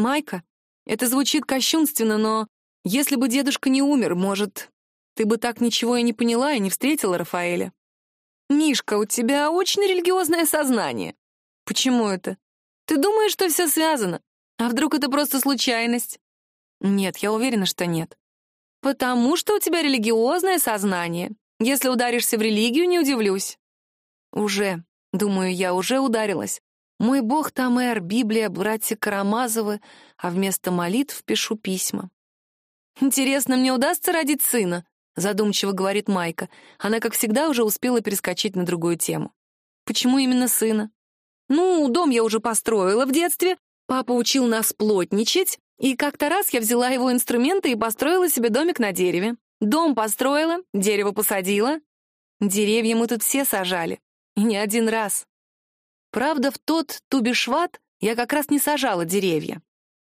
Майка, это звучит кощунственно, но если бы дедушка не умер, может, ты бы так ничего и не поняла и не встретила Рафаэля. Мишка, у тебя очень религиозное сознание. Почему это? Ты думаешь, что все связано? А вдруг это просто случайность? Нет, я уверена, что нет. Потому что у тебя религиозное сознание. Если ударишься в религию, не удивлюсь. Уже, думаю, я уже ударилась. Мой бог Тамер, Библия, братья Карамазовы, а вместо молитв пишу письма. Интересно, мне удастся родить сына? Задумчиво говорит Майка. Она, как всегда, уже успела перескочить на другую тему. Почему именно сына? Ну, дом я уже построила в детстве, папа учил нас плотничать, и как-то раз я взяла его инструменты и построила себе домик на дереве. Дом построила, дерево посадила. Деревья мы тут все сажали. И не один раз. Правда, в тот Тубишват я как раз не сажала деревья.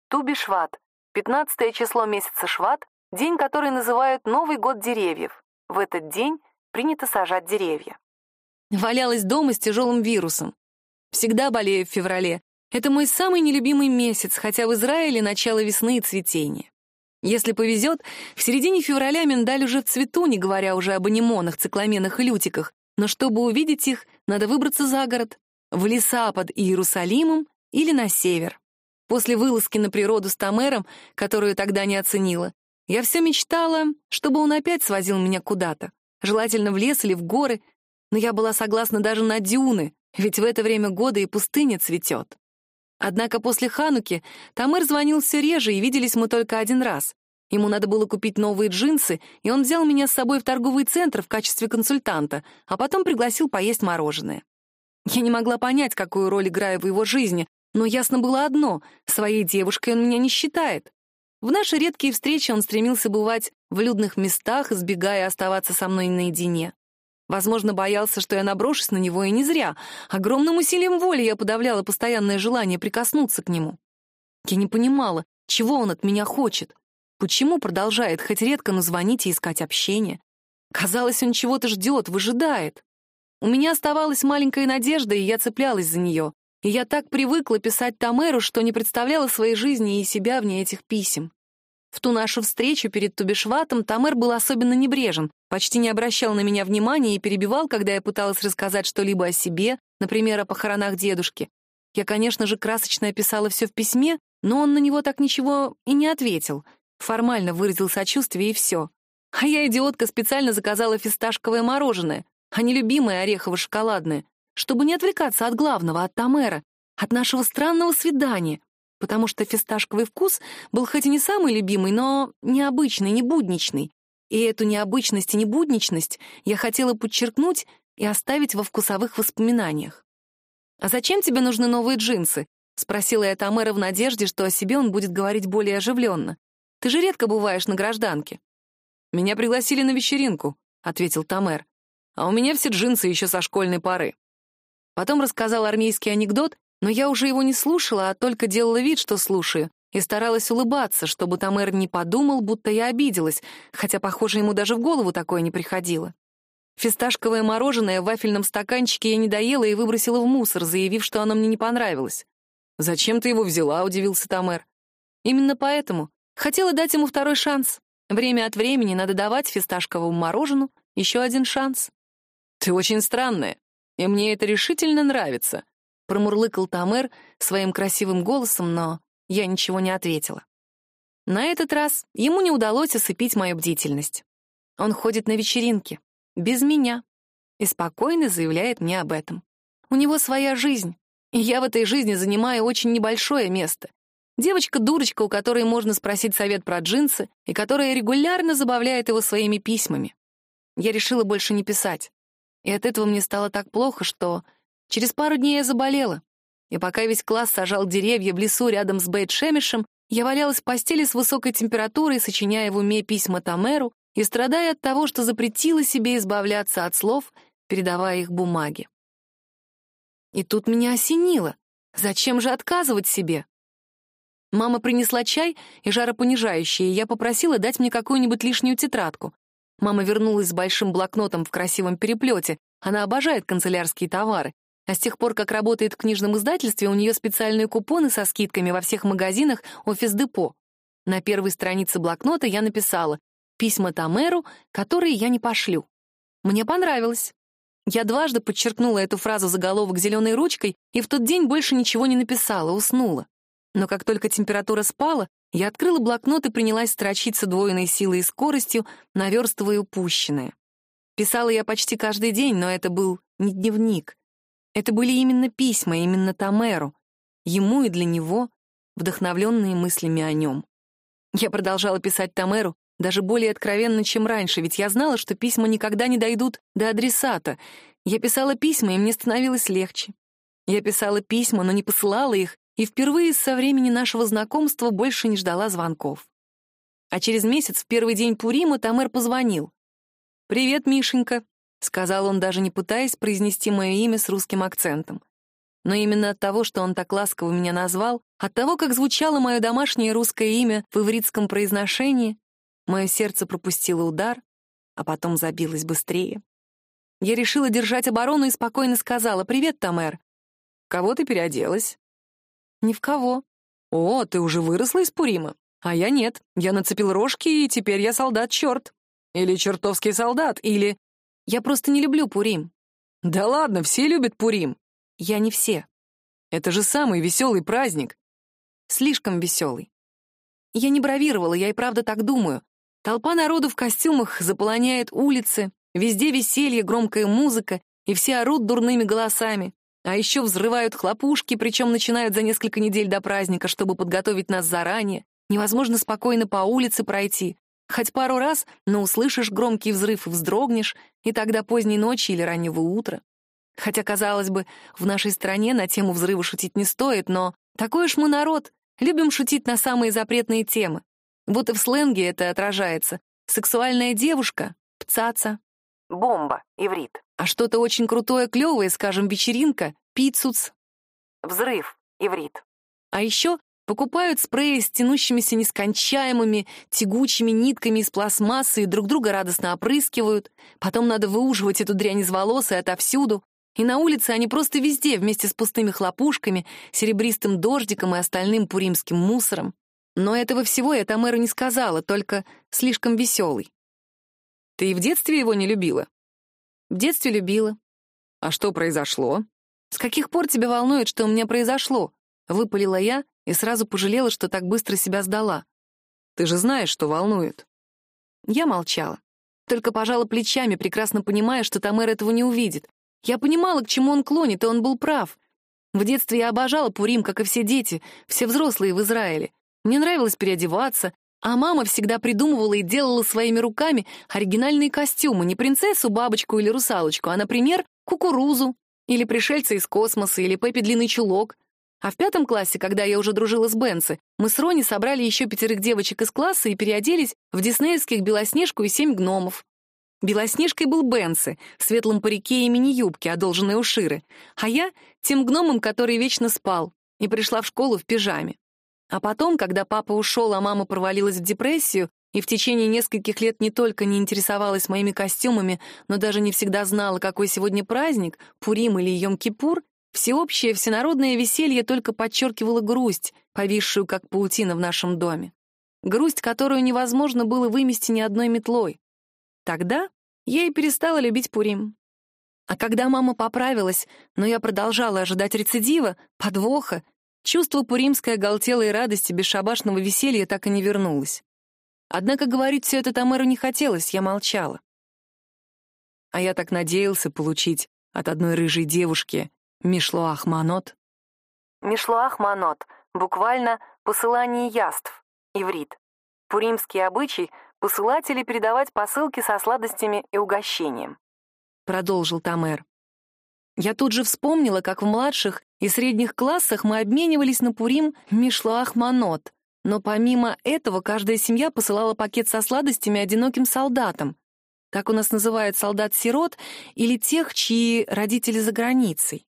Тубишват — пятнадцатое число месяца Шват, день, который называют Новый год деревьев. В этот день принято сажать деревья. Валялась дома с тяжелым вирусом. Всегда болею в феврале. Это мой самый нелюбимый месяц, хотя в Израиле начало весны и цветения. Если повезет, в середине февраля миндаль уже в цвету, не говоря уже об анимонах, цикламенах и лютиках. Но чтобы увидеть их, надо выбраться за город, в леса под Иерусалимом или на север. После вылазки на природу с Тамером, которую тогда не оценила, я все мечтала, чтобы он опять свозил меня куда-то, желательно в лес или в горы, но я была согласна даже на дюны, ведь в это время года и пустыня цветет. Однако после Хануки Тамыр звонил все реже, и виделись мы только один раз. Ему надо было купить новые джинсы, и он взял меня с собой в торговый центр в качестве консультанта, а потом пригласил поесть мороженое. Я не могла понять, какую роль играю в его жизни, но ясно было одно — своей девушкой он меня не считает. В наши редкие встречи он стремился бывать в людных местах, избегая оставаться со мной наедине. Возможно, боялся, что я наброшусь на него, и не зря. Огромным усилием воли я подавляла постоянное желание прикоснуться к нему. Я не понимала, чего он от меня хочет. Почему продолжает хоть редко, но звонить и искать общение? Казалось, он чего-то ждет, выжидает. У меня оставалась маленькая надежда, и я цеплялась за нее. И я так привыкла писать Тамеру, что не представляла своей жизни и себя вне этих писем. В ту нашу встречу перед Тубишватом Тамер был особенно небрежен, почти не обращал на меня внимания и перебивал, когда я пыталась рассказать что-либо о себе, например, о похоронах дедушки. Я, конечно же, красочно описала все в письме, но он на него так ничего и не ответил. Формально выразил сочувствие и все. А я, идиотка, специально заказала фисташковое мороженое, а не любимое орехово-шоколадное, чтобы не отвлекаться от главного, от Тамера, от нашего странного свидания, потому что фисташковый вкус был хоть и не самый любимый, но необычный, не будничный. И эту необычность и небудничность я хотела подчеркнуть и оставить во вкусовых воспоминаниях. «А зачем тебе нужны новые джинсы?» — спросила я Тамера в надежде, что о себе он будет говорить более оживленно. «Ты же редко бываешь на гражданке». «Меня пригласили на вечеринку», — ответил Тамер. «А у меня все джинсы еще со школьной поры». Потом рассказал армейский анекдот, но я уже его не слушала, а только делала вид, что слушаю, и старалась улыбаться, чтобы Тамер не подумал, будто я обиделась, хотя, похоже, ему даже в голову такое не приходило. Фисташковое мороженое в вафельном стаканчике я не доела и выбросила в мусор, заявив, что оно мне не понравилось. «Зачем ты его взяла?» — удивился Тамер. «Именно поэтому. Хотела дать ему второй шанс. Время от времени надо давать фисташковому морожену еще один шанс». «Ты очень странная, и мне это решительно нравится», промурлыкал Тамер своим красивым голосом, но я ничего не ответила. На этот раз ему не удалось осыпить мою бдительность. Он ходит на вечеринки, без меня, и спокойно заявляет мне об этом. У него своя жизнь, и я в этой жизни занимаю очень небольшое место. Девочка-дурочка, у которой можно спросить совет про джинсы, и которая регулярно забавляет его своими письмами. Я решила больше не писать. И от этого мне стало так плохо, что Через пару дней я заболела, и пока весь класс сажал деревья в лесу рядом с Бейт-Шемишем, я валялась в постели с высокой температурой, сочиняя в уме письма Тамеру и страдая от того, что запретила себе избавляться от слов, передавая их бумаге. И тут меня осенило. Зачем же отказывать себе? Мама принесла чай и жаропонижающее, и я попросила дать мне какую-нибудь лишнюю тетрадку. Мама вернулась с большим блокнотом в красивом переплете. Она обожает канцелярские товары А с тех пор, как работает в книжном издательстве, у нее специальные купоны со скидками во всех магазинах офис-депо. На первой странице блокнота я написала «Письма Тамеру, которые я не пошлю». Мне понравилось. Я дважды подчеркнула эту фразу заголовок зеленой ручкой и в тот день больше ничего не написала, уснула. Но как только температура спала, я открыла блокнот и принялась строчить с удвоенной силой и скоростью, наверстывая упущенное. Писала я почти каждый день, но это был не дневник. Это были именно письма, именно Тамеру, ему и для него, вдохновленные мыслями о нем. Я продолжала писать Тамеру даже более откровенно, чем раньше, ведь я знала, что письма никогда не дойдут до адресата. Я писала письма, и мне становилось легче. Я писала письма, но не посылала их, и впервые со времени нашего знакомства больше не ждала звонков. А через месяц, в первый день Пурима, Тамер позвонил. «Привет, Мишенька», — сказал он, даже не пытаясь произнести мое имя с русским акцентом. Но именно от того, что он так ласково меня назвал, от того, как звучало мое домашнее русское имя в ивритском произношении, мое сердце пропустило удар, а потом забилось быстрее. Я решила держать оборону и спокойно сказала «Привет, Тамер». «Кого ты переоделась?» «Ни в кого». «О, ты уже выросла из Пурима?» «А я нет. Я нацепил рожки, и теперь я солдат-черт. Или чертовский солдат, или...» «Я просто не люблю Пурим». «Да ладно, все любят Пурим». «Я не все». «Это же самый веселый праздник». «Слишком веселый». Я не бравировала, я и правда так думаю. Толпа народу в костюмах заполоняет улицы, везде веселье, громкая музыка, и все орут дурными голосами. А еще взрывают хлопушки, причем начинают за несколько недель до праздника, чтобы подготовить нас заранее. Невозможно спокойно по улице пройти. Хоть пару раз, но услышишь громкий взрыв и вздрогнешь, и тогда поздней ночи или раннего утра. Хотя, казалось бы, в нашей стране на тему взрыва шутить не стоит, но такой уж мы народ, любим шутить на самые запретные темы. Вот и в сленге это отражается. Сексуальная девушка — пцаца. Бомба, иврит а что-то очень крутое, клевое, скажем, вечеринка, пиццуц. Взрыв, иврит. А еще покупают спреи с тянущимися нескончаемыми тягучими нитками из пластмассы и друг друга радостно опрыскивают. Потом надо выуживать эту дрянь из волос и отовсюду. И на улице они просто везде, вместе с пустыми хлопушками, серебристым дождиком и остальным пуримским мусором. Но этого всего я Тамеру не сказала, только слишком веселый. «Ты и в детстве его не любила?» В детстве любила. А что произошло? С каких пор тебя волнует, что у меня произошло? Выпалила я и сразу пожалела, что так быстро себя сдала. Ты же знаешь, что волнует. Я молчала. Только пожала плечами, прекрасно понимая, что Тамер этого не увидит. Я понимала, к чему он клонит, и он был прав. В детстве я обожала Пурим, как и все дети, все взрослые в Израиле. Мне нравилось переодеваться, а мама всегда придумывала и делала своими руками оригинальные костюмы, не принцессу, бабочку или русалочку, а, например, кукурузу, или пришельца из космоса, или Пеппи Длинный Чулок. А в пятом классе, когда я уже дружила с Бенси, мы с Рони собрали еще пятерых девочек из класса и переоделись в диснеевских Белоснежку и семь гномов. Белоснежкой был Бенси, в светлом парике и мини-юбке, одолженной у Ширы, а я — тем гномом, который вечно спал, и пришла в школу в пижаме. А потом, когда папа ушел, а мама провалилась в депрессию, и в течение нескольких лет не только не интересовалась моими костюмами, но даже не всегда знала, какой сегодня праздник, Пурим или Йом-Кипур, всеобщее всенародное веселье только подчеркивало грусть, повисшую как паутина в нашем доме. Грусть, которую невозможно было вымести ни одной метлой. Тогда я и перестала любить Пурим. А когда мама поправилась, но я продолжала ожидать рецидива, подвоха, Чувство пуримской оголтелой радости бесшабашного веселья так и не вернулось. Однако говорить все это Тамеру не хотелось, я молчала. А я так надеялся получить от одной рыжей девушки Мишлоах Манот. Мишлоах Манот, буквально «посылание яств», иврит. Пуримский обычай — посылать или передавать посылки со сладостями и угощением. Продолжил Тамер. Я тут же вспомнила, как в младших и средних классах мы обменивались на Пурим мишлаах-манот, но помимо этого каждая семья посылала пакет со сладостями одиноким солдатам. Так у нас называют солдат-сирот или тех, чьи родители за границей.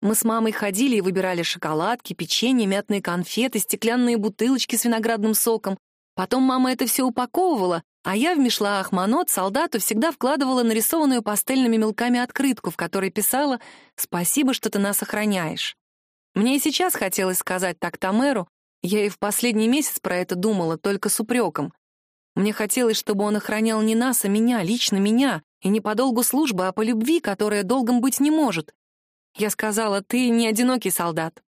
Мы с мамой ходили и выбирали шоколадки, печенье, мятные конфеты, стеклянные бутылочки с виноградным соком, Потом мама это все упаковывала, а я в мешлаах Манот солдату всегда вкладывала нарисованную пастельными мелками открытку, в которой писала «Спасибо, что ты нас охраняешь». Мне и сейчас хотелось сказать так Тамеру, я и в последний месяц про это думала, только с упреком. Мне хотелось, чтобы он охранял не нас, а меня, лично меня, и не по долгу службы, а по любви, которая долгом быть не может. Я сказала, ты не одинокий солдат.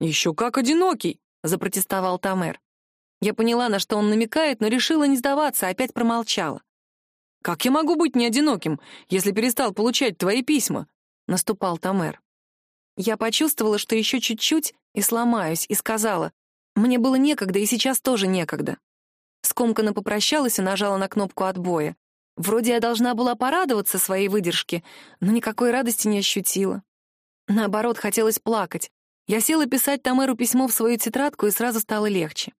«Еще как одинокий!» — запротестовал Тамер. Я поняла, на что он намекает, но решила не сдаваться, опять промолчала. «Как я могу быть не одиноким, если перестал получать твои письма?» — наступал Тамер. Я почувствовала, что еще чуть-чуть и сломаюсь, и сказала, «Мне было некогда, и сейчас тоже некогда». Скомканно попрощалась и нажала на кнопку отбоя. Вроде я должна была порадоваться своей выдержке, но никакой радости не ощутила. Наоборот, хотелось плакать. Я села писать Тамеру письмо в свою тетрадку, и сразу стало легче.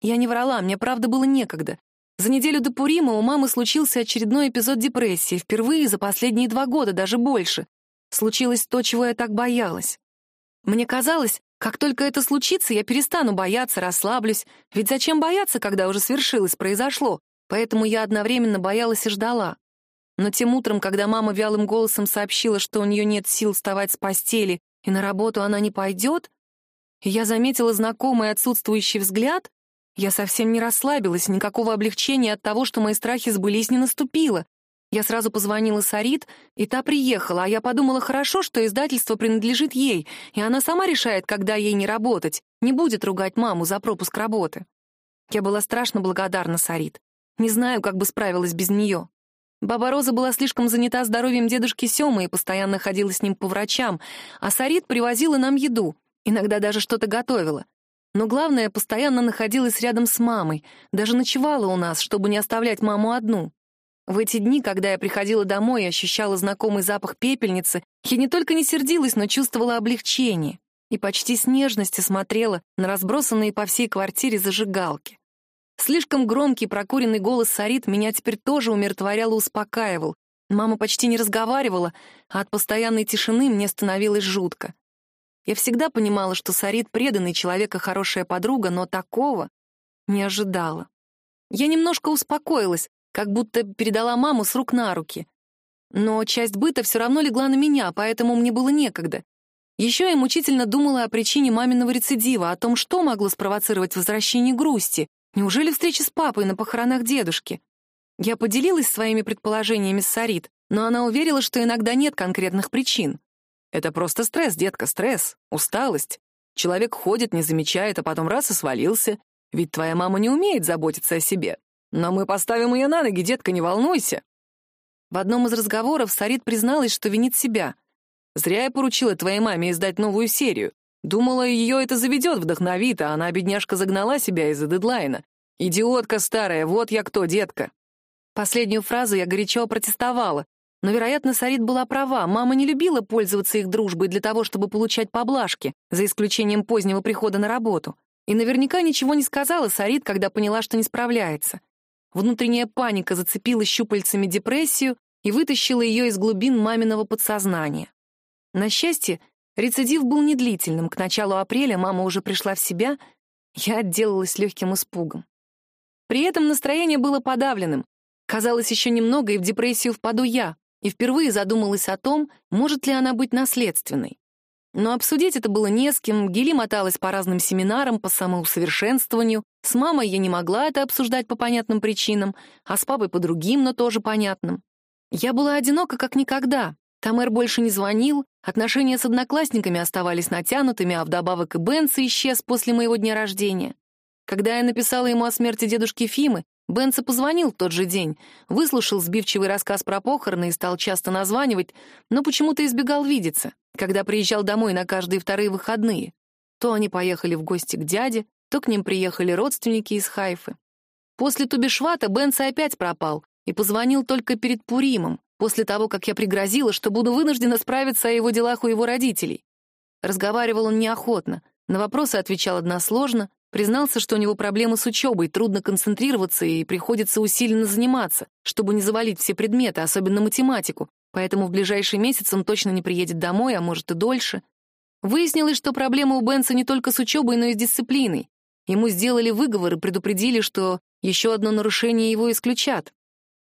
Я не врала, мне правда было некогда. За неделю до Пурима у мамы случился очередной эпизод депрессии, впервые за последние два года, даже больше. Случилось то, чего я так боялась. Мне казалось, как только это случится, я перестану бояться, расслаблюсь. Ведь зачем бояться, когда уже свершилось, произошло? Поэтому я одновременно боялась и ждала. Но тем утром, когда мама вялым голосом сообщила, что у нее нет сил вставать с постели и на работу она не пойдет, я заметила знакомый отсутствующий взгляд, я совсем не расслабилась, никакого облегчения от того, что мои страхи сбылись, не наступило. Я сразу позвонила Сарит, и та приехала, а я подумала, хорошо, что издательство принадлежит ей, и она сама решает, когда ей не работать, не будет ругать маму за пропуск работы. Я была страшно благодарна Сарит. Не знаю, как бы справилась без нее. Баба Роза была слишком занята здоровьем дедушки Сёмы и постоянно ходила с ним по врачам, а Сарит привозила нам еду, иногда даже что-то готовила. Но главное, постоянно находилась рядом с мамой, даже ночевала у нас, чтобы не оставлять маму одну. В эти дни, когда я приходила домой и ощущала знакомый запах пепельницы, я не только не сердилась, но чувствовала облегчение и почти с нежностью смотрела на разбросанные по всей квартире зажигалки. Слишком громкий прокуренный голос Сарит меня теперь тоже умиротворял и успокаивал. Мама почти не разговаривала, а от постоянной тишины мне становилось жутко. Я всегда понимала, что Сарит преданный человек и хорошая подруга, но такого не ожидала. Я немножко успокоилась, как будто передала маму с рук на руки. Но часть быта все равно легла на меня, поэтому мне было некогда. Еще я мучительно думала о причине маминого рецидива, о том, что могло спровоцировать возвращение грусти. Неужели встреча с папой на похоронах дедушки? Я поделилась своими предположениями с Сарит, но она уверила, что иногда нет конкретных причин. Это просто стресс, детка, стресс, усталость. Человек ходит, не замечает, а потом раз и свалился. Ведь твоя мама не умеет заботиться о себе. Но мы поставим ее на ноги, детка, не волнуйся. В одном из разговоров Сарит призналась, что винит себя. Зря я поручила твоей маме издать новую серию. Думала, ее это заведет, вдохновит, а она, бедняжка, загнала себя из-за дедлайна. «Идиотка старая, вот я кто, детка!» Последнюю фразу я горячо протестовала, но, вероятно, Сарит была права. Мама не любила пользоваться их дружбой для того, чтобы получать поблажки, за исключением позднего прихода на работу. И наверняка ничего не сказала Сарит, когда поняла, что не справляется. Внутренняя паника зацепила щупальцами депрессию и вытащила ее из глубин маминого подсознания. На счастье, рецидив был недлительным. К началу апреля мама уже пришла в себя, я отделалась легким испугом. При этом настроение было подавленным. Казалось, еще немного, и в депрессию впаду я и впервые задумалась о том, может ли она быть наследственной. Но обсудить это было не с кем, Гели моталась по разным семинарам по самоусовершенствованию, с мамой я не могла это обсуждать по понятным причинам, а с папой по другим, но тоже понятным. Я была одинока как никогда. Тамер больше не звонил, отношения с одноклассниками оставались натянутыми, а вдобавок и Бенса исчез после моего дня рождения. Когда я написала ему о смерти дедушки Фимы, Бенса позвонил в тот же день, выслушал сбивчивый рассказ про похороны и стал часто названивать, но почему-то избегал видеться, когда приезжал домой на каждые вторые выходные. То они поехали в гости к дяде, то к ним приехали родственники из Хайфы. После Тубишвата Бенса опять пропал и позвонил только перед Пуримом, после того, как я пригрозила, что буду вынуждена справиться о его делах у его родителей. Разговаривал он неохотно, на вопросы отвечал односложно, Признался, что у него проблемы с учебой, трудно концентрироваться и приходится усиленно заниматься, чтобы не завалить все предметы, особенно математику, поэтому в ближайший месяц он точно не приедет домой, а может и дольше. Выяснилось, что проблема у Бенса не только с учебой, но и с дисциплиной. Ему сделали выговор и предупредили, что еще одно нарушение его исключат.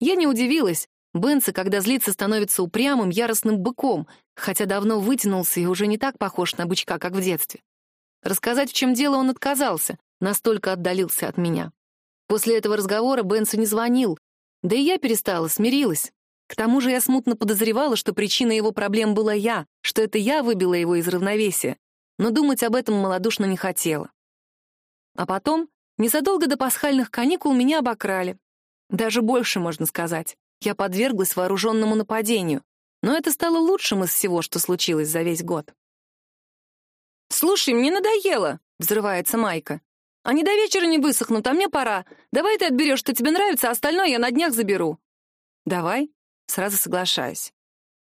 Я не удивилась. Бенса, когда злится, становится упрямым, яростным быком, хотя давно вытянулся и уже не так похож на бычка, как в детстве. Рассказать, в чем дело, он отказался, настолько отдалился от меня. После этого разговора Бенсу не звонил, да и я перестала, смирилась. К тому же я смутно подозревала, что причиной его проблем была я, что это я выбила его из равновесия, но думать об этом малодушно не хотела. А потом, незадолго до пасхальных каникул, меня обокрали. Даже больше, можно сказать. Я подверглась вооруженному нападению, но это стало лучшим из всего, что случилось за весь год. «Слушай, мне надоело!» — взрывается Майка. «Они до вечера не высохнут, а мне пора. Давай ты отберешь, что тебе нравится, а остальное я на днях заберу». «Давай», — сразу соглашаюсь.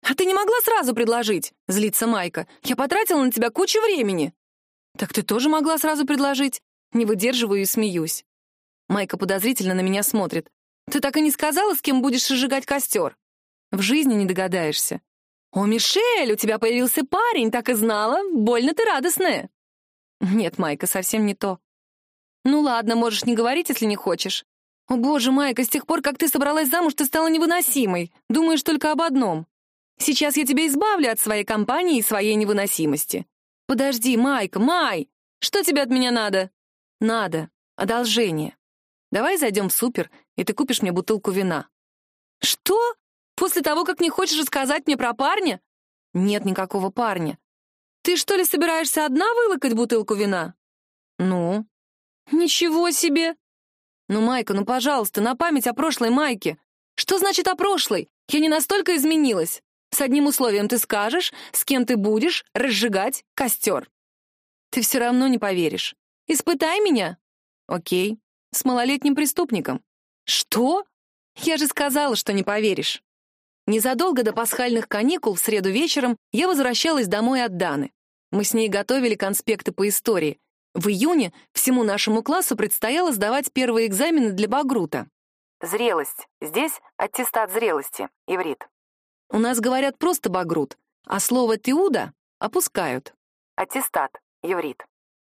«А ты не могла сразу предложить?» — злится Майка. «Я потратила на тебя кучу времени». «Так ты тоже могла сразу предложить?» Не выдерживаю и смеюсь. Майка подозрительно на меня смотрит. «Ты так и не сказала, с кем будешь сжигать костер?» «В жизни не догадаешься». «О, Мишель, у тебя появился парень, так и знала. Больно ты радостная». «Нет, Майка, совсем не то». «Ну ладно, можешь не говорить, если не хочешь». «О, боже, Майка, с тех пор, как ты собралась замуж, ты стала невыносимой. Думаешь только об одном. Сейчас я тебя избавлю от своей компании и своей невыносимости». «Подожди, Майка, Май! Что тебе от меня надо?» «Надо. Одолжение. Давай зайдем в супер, и ты купишь мне бутылку вина». «Что? После того, как не хочешь рассказать мне про парня?» «Нет никакого парня». «Ты что ли собираешься одна вылокать бутылку вина?» «Ну?» «Ничего себе!» «Ну, Майка, ну, пожалуйста, на память о прошлой Майке. Что значит о прошлой? Я не настолько изменилась. С одним условием ты скажешь, с кем ты будешь разжигать костер. Ты все равно не поверишь. Испытай меня. Окей. С малолетним преступником. Что? Я же сказала, что не поверишь. Незадолго до пасхальных каникул в среду вечером я возвращалась домой от Даны. Мы с ней готовили конспекты по истории. В июне всему нашему классу предстояло сдавать первые экзамены для Багрута. Зрелость. Здесь аттестат зрелости. Иврит. У нас говорят просто Багрут, а слово «теуда» опускают. Аттестат. Иврит.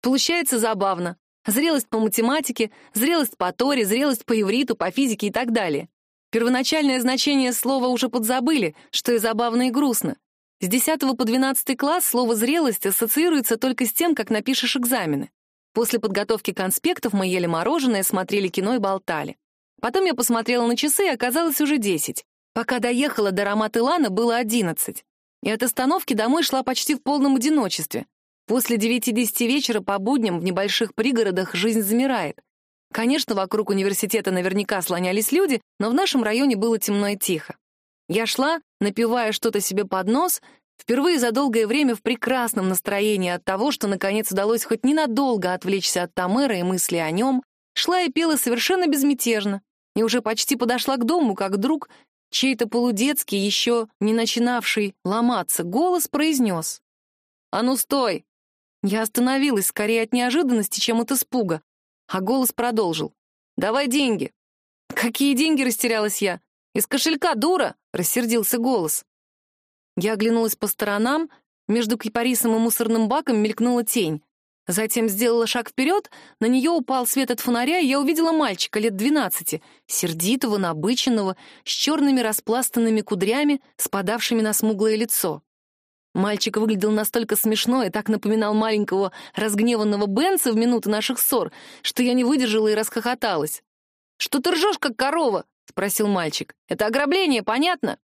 Получается забавно. Зрелость по математике, зрелость по Торе, зрелость по ивриту, по физике и так далее. Первоначальное значение слова уже подзабыли, что и забавно, и грустно. С 10 по 12 класс слово «зрелость» ассоциируется только с тем, как напишешь экзамены. После подготовки конспектов мы ели мороженое, смотрели кино и болтали. Потом я посмотрела на часы, и оказалось уже 10. Пока доехала до Рамат-Илана, было 11. И от остановки домой шла почти в полном одиночестве. После 9-10 вечера по будням в небольших пригородах жизнь замирает. Конечно, вокруг университета наверняка слонялись люди, но в нашем районе было темно и тихо. Я шла, напивая что-то себе под нос, впервые за долгое время в прекрасном настроении от того, что наконец удалось хоть ненадолго отвлечься от Тамера и мысли о нем, шла и пела совершенно безмятежно, и уже почти подошла к дому, как вдруг чей-то полудетский, еще не начинавший ломаться, голос произнес. «А ну стой! Я остановилась скорее от неожиданности, чем от испуга, а голос продолжил. «Давай деньги». «Какие деньги?» — растерялась я. «Из кошелька, дура!» — рассердился голос. Я оглянулась по сторонам, между кипарисом и мусорным баком мелькнула тень. Затем сделала шаг вперед, на нее упал свет от фонаря, и я увидела мальчика лет двенадцати, сердитого, набыченного, с черными распластанными кудрями, спадавшими на смуглое лицо. Мальчик выглядел настолько смешно и так напоминал маленького разгневанного Бенса в минуты наших ссор, что я не выдержала и расхохоталась. «Что ты ржешь, как корова?» — спросил мальчик. «Это ограбление, понятно?»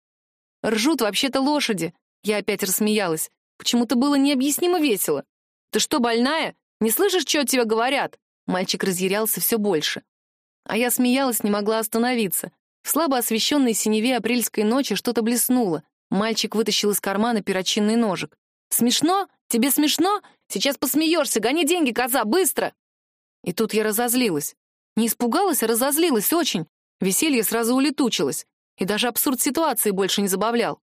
«Ржут вообще-то лошади». Я опять рассмеялась. Почему-то было необъяснимо весело. «Ты что, больная? Не слышишь, что от тебя говорят?» Мальчик разъярялся все больше. А я смеялась, не могла остановиться. В слабо освещенной синеве апрельской ночи что-то блеснуло. Мальчик вытащил из кармана перочинный ножик. «Смешно? Тебе смешно? Сейчас посмеешься! Гони деньги, коза, быстро!» И тут я разозлилась. Не испугалась, а разозлилась очень. Веселье сразу улетучилось. И даже абсурд ситуации больше не забавлял.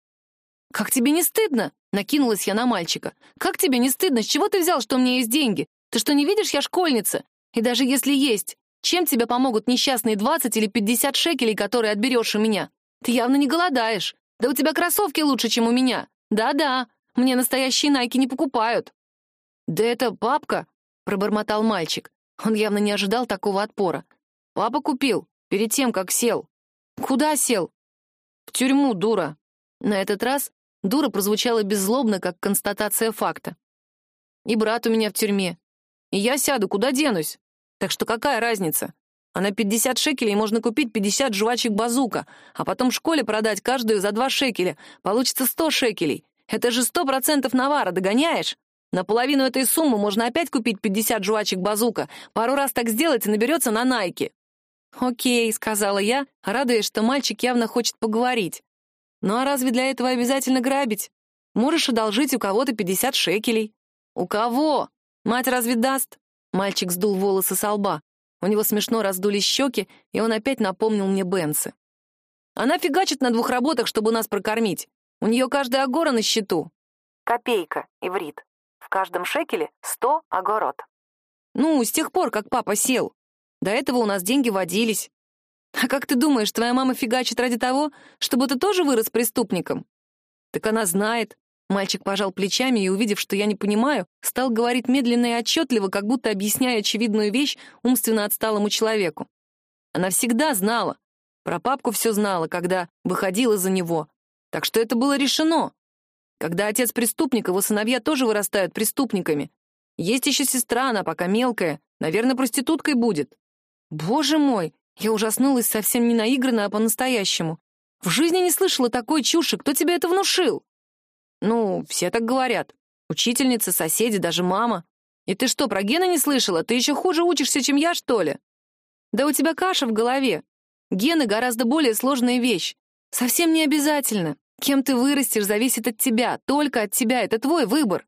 «Как тебе не стыдно?» — накинулась я на мальчика. «Как тебе не стыдно? С чего ты взял, что у меня есть деньги? Ты что, не видишь, я школьница? И даже если есть, чем тебе помогут несчастные 20 или 50 шекелей, которые отберешь у меня? Ты явно не голодаешь. Да у тебя кроссовки лучше, чем у меня. Да-да, мне настоящие найки не покупают». «Да это бабка», — пробормотал мальчик. Он явно не ожидал такого отпора. «Папа купил, перед тем, как сел». «Куда сел?» «В тюрьму, дура». На этот раз дура прозвучала беззлобно, как констатация факта. «И брат у меня в тюрьме. И я сяду, куда денусь? Так что какая разница? А на 50 шекелей можно купить 50 жвачек базука, а потом в школе продать каждую за 2 шекеля. Получится 100 шекелей. Это же 100% навара, догоняешь? На половину этой суммы можно опять купить 50 жвачек базука. Пару раз так сделать и наберется на найки. «Окей», — сказала я, радуясь, что мальчик явно хочет поговорить. «Ну а разве для этого обязательно грабить? Можешь одолжить у кого-то 50 шекелей». «У кого? Мать разве даст?» Мальчик сдул волосы со лба. У него смешно раздулись щеки, и он опять напомнил мне Бенсы. «Она фигачит на двух работах, чтобы нас прокормить. У нее каждая агора на счету». Копейка, иврит. В каждом шекеле сто огород. «Ну, с тех пор, как папа сел. До этого у нас деньги водились. А как ты думаешь, твоя мама фигачит ради того, чтобы ты тоже вырос преступником?» «Так она знает. Мальчик пожал плечами и, увидев, что я не понимаю, стал говорить медленно и отчетливо, как будто объясняя очевидную вещь умственно отсталому человеку. Она всегда знала. Про папку все знала, когда выходила за него. Так что это было решено. Когда отец преступник, его сыновья тоже вырастают преступниками. Есть еще сестра, она пока мелкая, наверное, проституткой будет. Боже мой, я ужаснулась совсем не наигранно, а по-настоящему. В жизни не слышала такой чуши, кто тебе это внушил? Ну, все так говорят. Учительница, соседи, даже мама. И ты что, про гены не слышала? Ты еще хуже учишься, чем я, что ли? Да у тебя каша в голове. Гены гораздо более сложная вещь. Совсем не обязательно. Кем ты вырастешь, зависит от тебя, только от тебя, это твой выбор.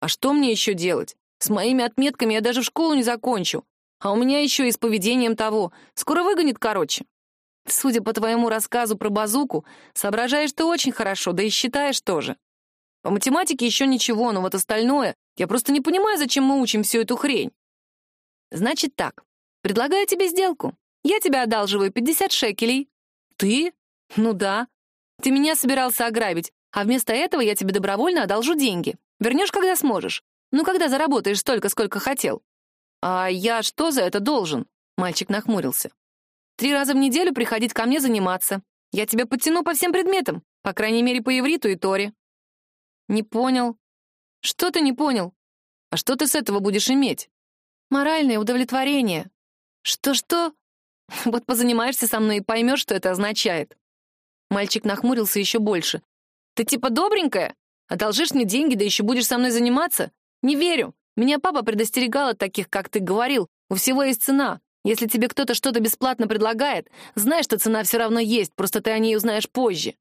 А что мне еще делать? С моими отметками я даже в школу не закончу. А у меня еще и с поведением того. Скоро выгонит, короче. Судя по твоему рассказу про базуку, соображаешь ты очень хорошо, да и считаешь тоже. По математике еще ничего, но вот остальное... Я просто не понимаю, зачем мы учим всю эту хрень. Значит так, предлагаю тебе сделку. Я тебе одалживаю 50 шекелей. Ты? Ну да. Ты меня собирался ограбить, а вместо этого я тебе добровольно одолжу деньги. Вернешь, когда сможешь. Ну, когда заработаешь столько, сколько хотел. А я что за это должен? Мальчик нахмурился. Три раза в неделю приходить ко мне заниматься. Я тебя подтяну по всем предметам, по крайней мере, по ивриту и торе. Не понял. Что ты не понял? А что ты с этого будешь иметь? Моральное удовлетворение. Что-что? Вот позанимаешься со мной и поймешь, что это означает. Мальчик нахмурился еще больше. Ты типа добренькая? Одолжишь мне деньги, да еще будешь со мной заниматься? Не верю. Меня папа предостерегал от таких, как ты говорил. У всего есть цена. Если тебе кто-то что-то бесплатно предлагает, знай, что цена все равно есть, просто ты о ней узнаешь позже.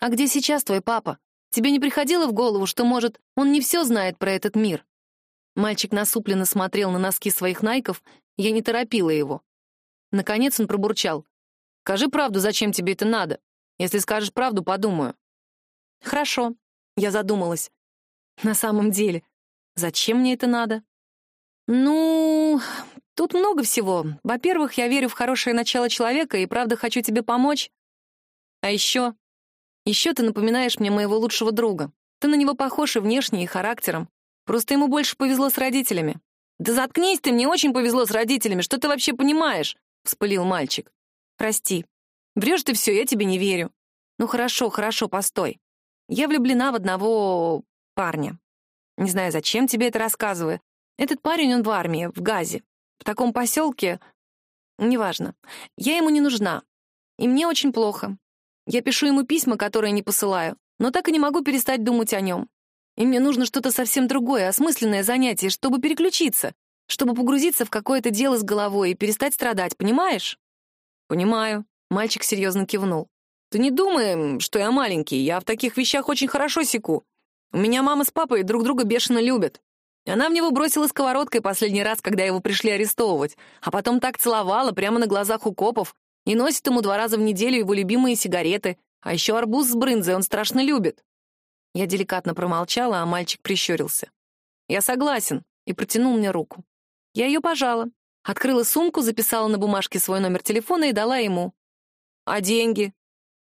А где сейчас твой папа? Тебе не приходило в голову, что, может, он не все знает про этот мир?» Мальчик насупленно смотрел на носки своих найков, я не торопила его. Наконец он пробурчал. «Скажи правду, зачем тебе это надо? Если скажешь правду, подумаю». «Хорошо», — я задумалась. «На самом деле, зачем мне это надо?» «Ну, тут много всего. Во-первых, я верю в хорошее начало человека и правда хочу тебе помочь. А еще еще ты напоминаешь мне моего лучшего друга. Ты на него похож и внешне, и характером. Просто ему больше повезло с родителями». «Да заткнись ты, мне очень повезло с родителями. Что ты вообще понимаешь?» — вспылил мальчик. «Прости. Врешь ты все, я тебе не верю. Ну хорошо, хорошо, постой. Я влюблена в одного парня. Не знаю, зачем тебе это рассказываю. Этот парень, он в армии, в Газе. В таком поселке... Неважно. Я ему не нужна. И мне очень плохо. Я пишу ему письма, которые не посылаю, но так и не могу перестать думать о нем. И мне нужно что-то совсем другое, осмысленное занятие, чтобы переключиться, чтобы погрузиться в какое-то дело с головой и перестать страдать, понимаешь? Понимаю. Мальчик серьезно кивнул. Ты не думай, что я маленький, я в таких вещах очень хорошо секу. У меня мама с папой друг друга бешено любят. Она в него бросила сковородкой последний раз, когда его пришли арестовывать, а потом так целовала прямо на глазах у копов, и носит ему два раза в неделю его любимые сигареты, а еще арбуз с брынзой он страшно любит. Я деликатно промолчала, а мальчик прищурился. Я согласен, и протянул мне руку. Я ее пожала, открыла сумку, записала на бумажке свой номер телефона и дала ему. «А деньги?»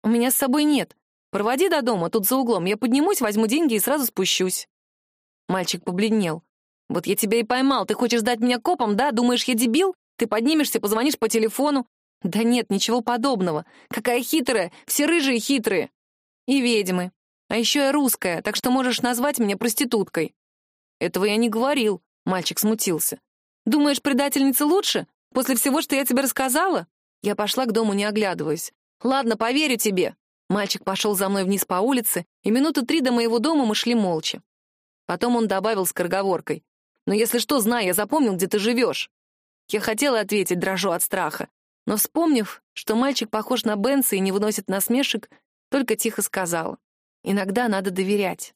«У меня с собой нет. Проводи до дома, тут за углом. Я поднимусь, возьму деньги и сразу спущусь». Мальчик побледнел. Вот я тебя и поймал. Ты хочешь сдать меня копом, да? Думаешь, я дебил? Ты поднимешься, позвонишь по телефону. Да нет, ничего подобного. Какая хитрая, все рыжие хитрые. И ведьмы. А еще я русская, так что можешь назвать меня проституткой. Этого я не говорил, мальчик смутился. Думаешь, предательница лучше? После всего, что я тебе рассказала? Я пошла к дому, не оглядываясь. Ладно, поверю тебе. Мальчик пошел за мной вниз по улице, и минуты три до моего дома мы шли молча. Потом он добавил с корговоркой. «Но если что, знай, я запомнил, где ты живешь». Я хотела ответить, дрожу от страха, но, вспомнив, что мальчик похож на Бенса и не выносит насмешек, только тихо сказала. «Иногда надо доверять».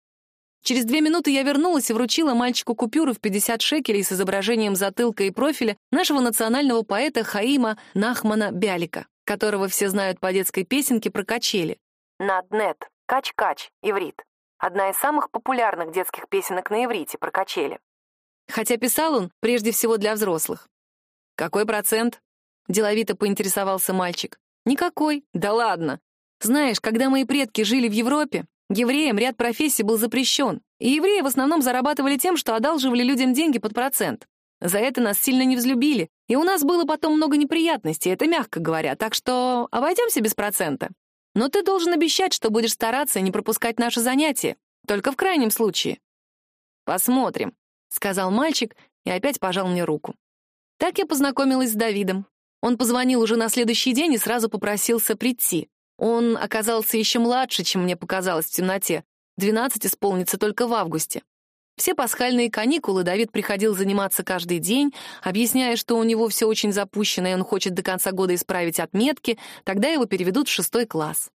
Через две минуты я вернулась и вручила мальчику купюру в 50 шекелей с изображением затылка и профиля нашего национального поэта Хаима Нахмана Бялика, которого все знают по детской песенке про качели. Наднет. Кач-кач. Иврит. Одна из самых популярных детских песенок на иврите про качели. Хотя писал он прежде всего для взрослых. «Какой процент?» — деловито поинтересовался мальчик. «Никакой. Да ладно. Знаешь, когда мои предки жили в Европе, евреям ряд профессий был запрещен, и евреи в основном зарабатывали тем, что одалживали людям деньги под процент. За это нас сильно не взлюбили, и у нас было потом много неприятностей, это мягко говоря, так что обойдемся без процента. Но ты должен обещать, что будешь стараться не пропускать наши занятия, только в крайнем случае. Посмотрим, сказал мальчик и опять пожал мне руку. Так я познакомилась с Давидом. Он позвонил уже на следующий день и сразу попросился прийти. Он оказался еще младше, чем мне показалось в темноте. Двенадцать исполнится только в августе. Все пасхальные каникулы Давид приходил заниматься каждый день, объясняя, что у него все очень запущено, и он хочет до конца года исправить отметки, тогда его переведут в шестой класс.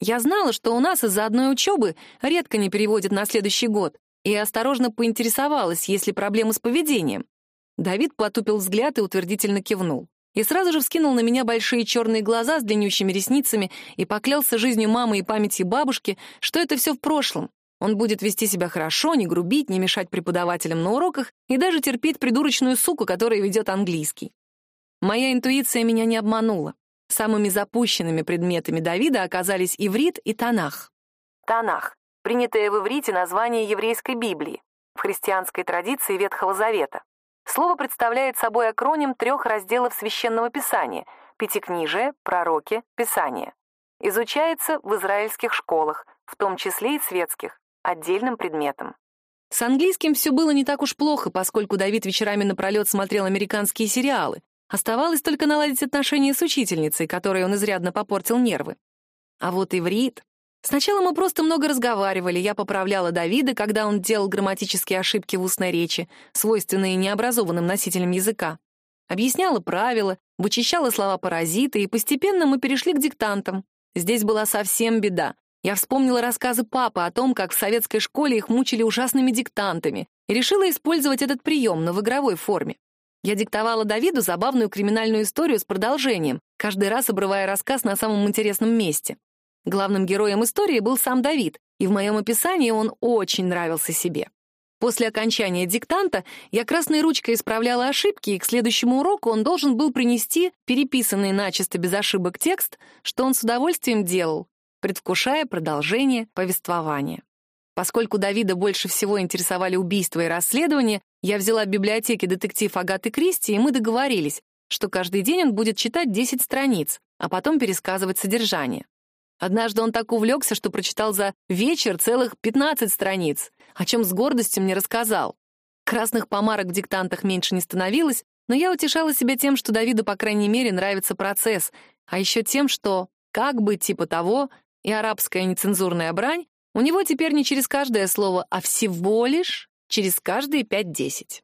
Я знала, что у нас из-за одной учебы редко не переводят на следующий год, и осторожно поинтересовалась, есть ли проблемы с поведением. Давид потупил взгляд и утвердительно кивнул. И сразу же вскинул на меня большие черные глаза с длиннющими ресницами и поклялся жизнью мамы и памятью бабушки, что это все в прошлом, он будет вести себя хорошо, не грубить, не мешать преподавателям на уроках и даже терпеть придурочную суку, которая ведет английский. Моя интуиция меня не обманула. Самыми запущенными предметами Давида оказались иврит и Танах. Танах — принятое в иврите название еврейской Библии, в христианской традиции Ветхого Завета. Слово представляет собой акроним трех разделов Священного Писания — Пятикнижие, Пророки, Писание. Изучается в израильских школах, в том числе и светских, отдельным предметом. С английским все было не так уж плохо, поскольку Давид вечерами напролет смотрел американские сериалы. Оставалось только наладить отношения с учительницей, которой он изрядно попортил нервы. А вот иврит... Сначала мы просто много разговаривали, я поправляла Давида, когда он делал грамматические ошибки в устной речи, свойственные необразованным носителям языка. Объясняла правила, вычищала слова-паразиты, и постепенно мы перешли к диктантам. Здесь была совсем беда. Я вспомнила рассказы папы о том, как в советской школе их мучили ужасными диктантами, и решила использовать этот прием, но в игровой форме. Я диктовала Давиду забавную криминальную историю с продолжением, каждый раз обрывая рассказ на самом интересном месте. Главным героем истории был сам Давид, и в моем описании он очень нравился себе. После окончания диктанта я красной ручкой исправляла ошибки, и к следующему уроку он должен был принести переписанный начисто без ошибок текст, что он с удовольствием делал, предвкушая продолжение повествования. Поскольку Давида больше всего интересовали убийства и расследования, я взяла в библиотеке детектив Агаты Кристи, и мы договорились, что каждый день он будет читать 10 страниц, а потом пересказывать содержание. Однажды он так увлекся, что прочитал за вечер целых 15 страниц, о чем с гордостью мне рассказал. Красных помарок в диктантах меньше не становилось, но я утешала себя тем, что Давиду, по крайней мере, нравится процесс, а еще тем, что, как бы типа того, и арабская нецензурная брань, у него теперь не через каждое слово, а всего лишь через каждые пять-десять.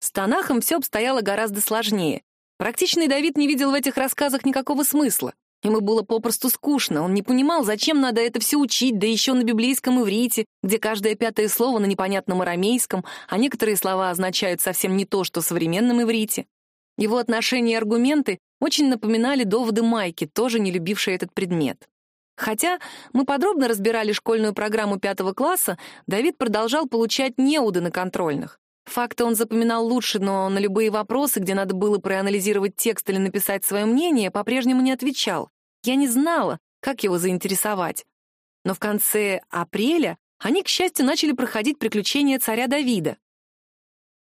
С Танахом все обстояло гораздо сложнее. Практичный Давид не видел в этих рассказах никакого смысла. Ему было попросту скучно, он не понимал, зачем надо это все учить, да еще на библейском иврите, где каждое пятое слово на непонятном арамейском, а некоторые слова означают совсем не то, что в современном иврите. Его отношения и аргументы очень напоминали доводы Майки, тоже не любившей этот предмет. Хотя мы подробно разбирали школьную программу пятого класса, Давид продолжал получать неуды на контрольных. Факты он запоминал лучше, но на любые вопросы, где надо было проанализировать текст или написать свое мнение, по-прежнему не отвечал. Я не знала, как его заинтересовать. Но в конце апреля они, к счастью, начали проходить приключения царя Давида.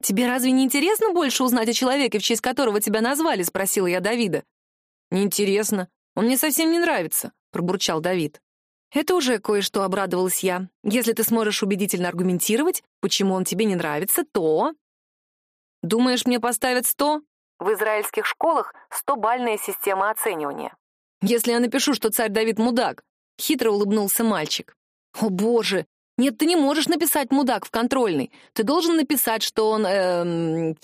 «Тебе разве не интересно больше узнать о человеке, в честь которого тебя назвали?» — спросила я Давида. «Неинтересно. Он мне совсем не нравится», — пробурчал Давид. «Это уже кое-что обрадовалась я. Если ты сможешь убедительно аргументировать, почему он тебе не нравится, то...» «Думаешь, мне поставят сто?» В израильских школах стобальная система оценивания. «Если я напишу, что царь Давид мудак», — хитро улыбнулся мальчик. «О, боже! Нет, ты не можешь написать «мудак» в контрольной. Ты должен написать, что он... Эм,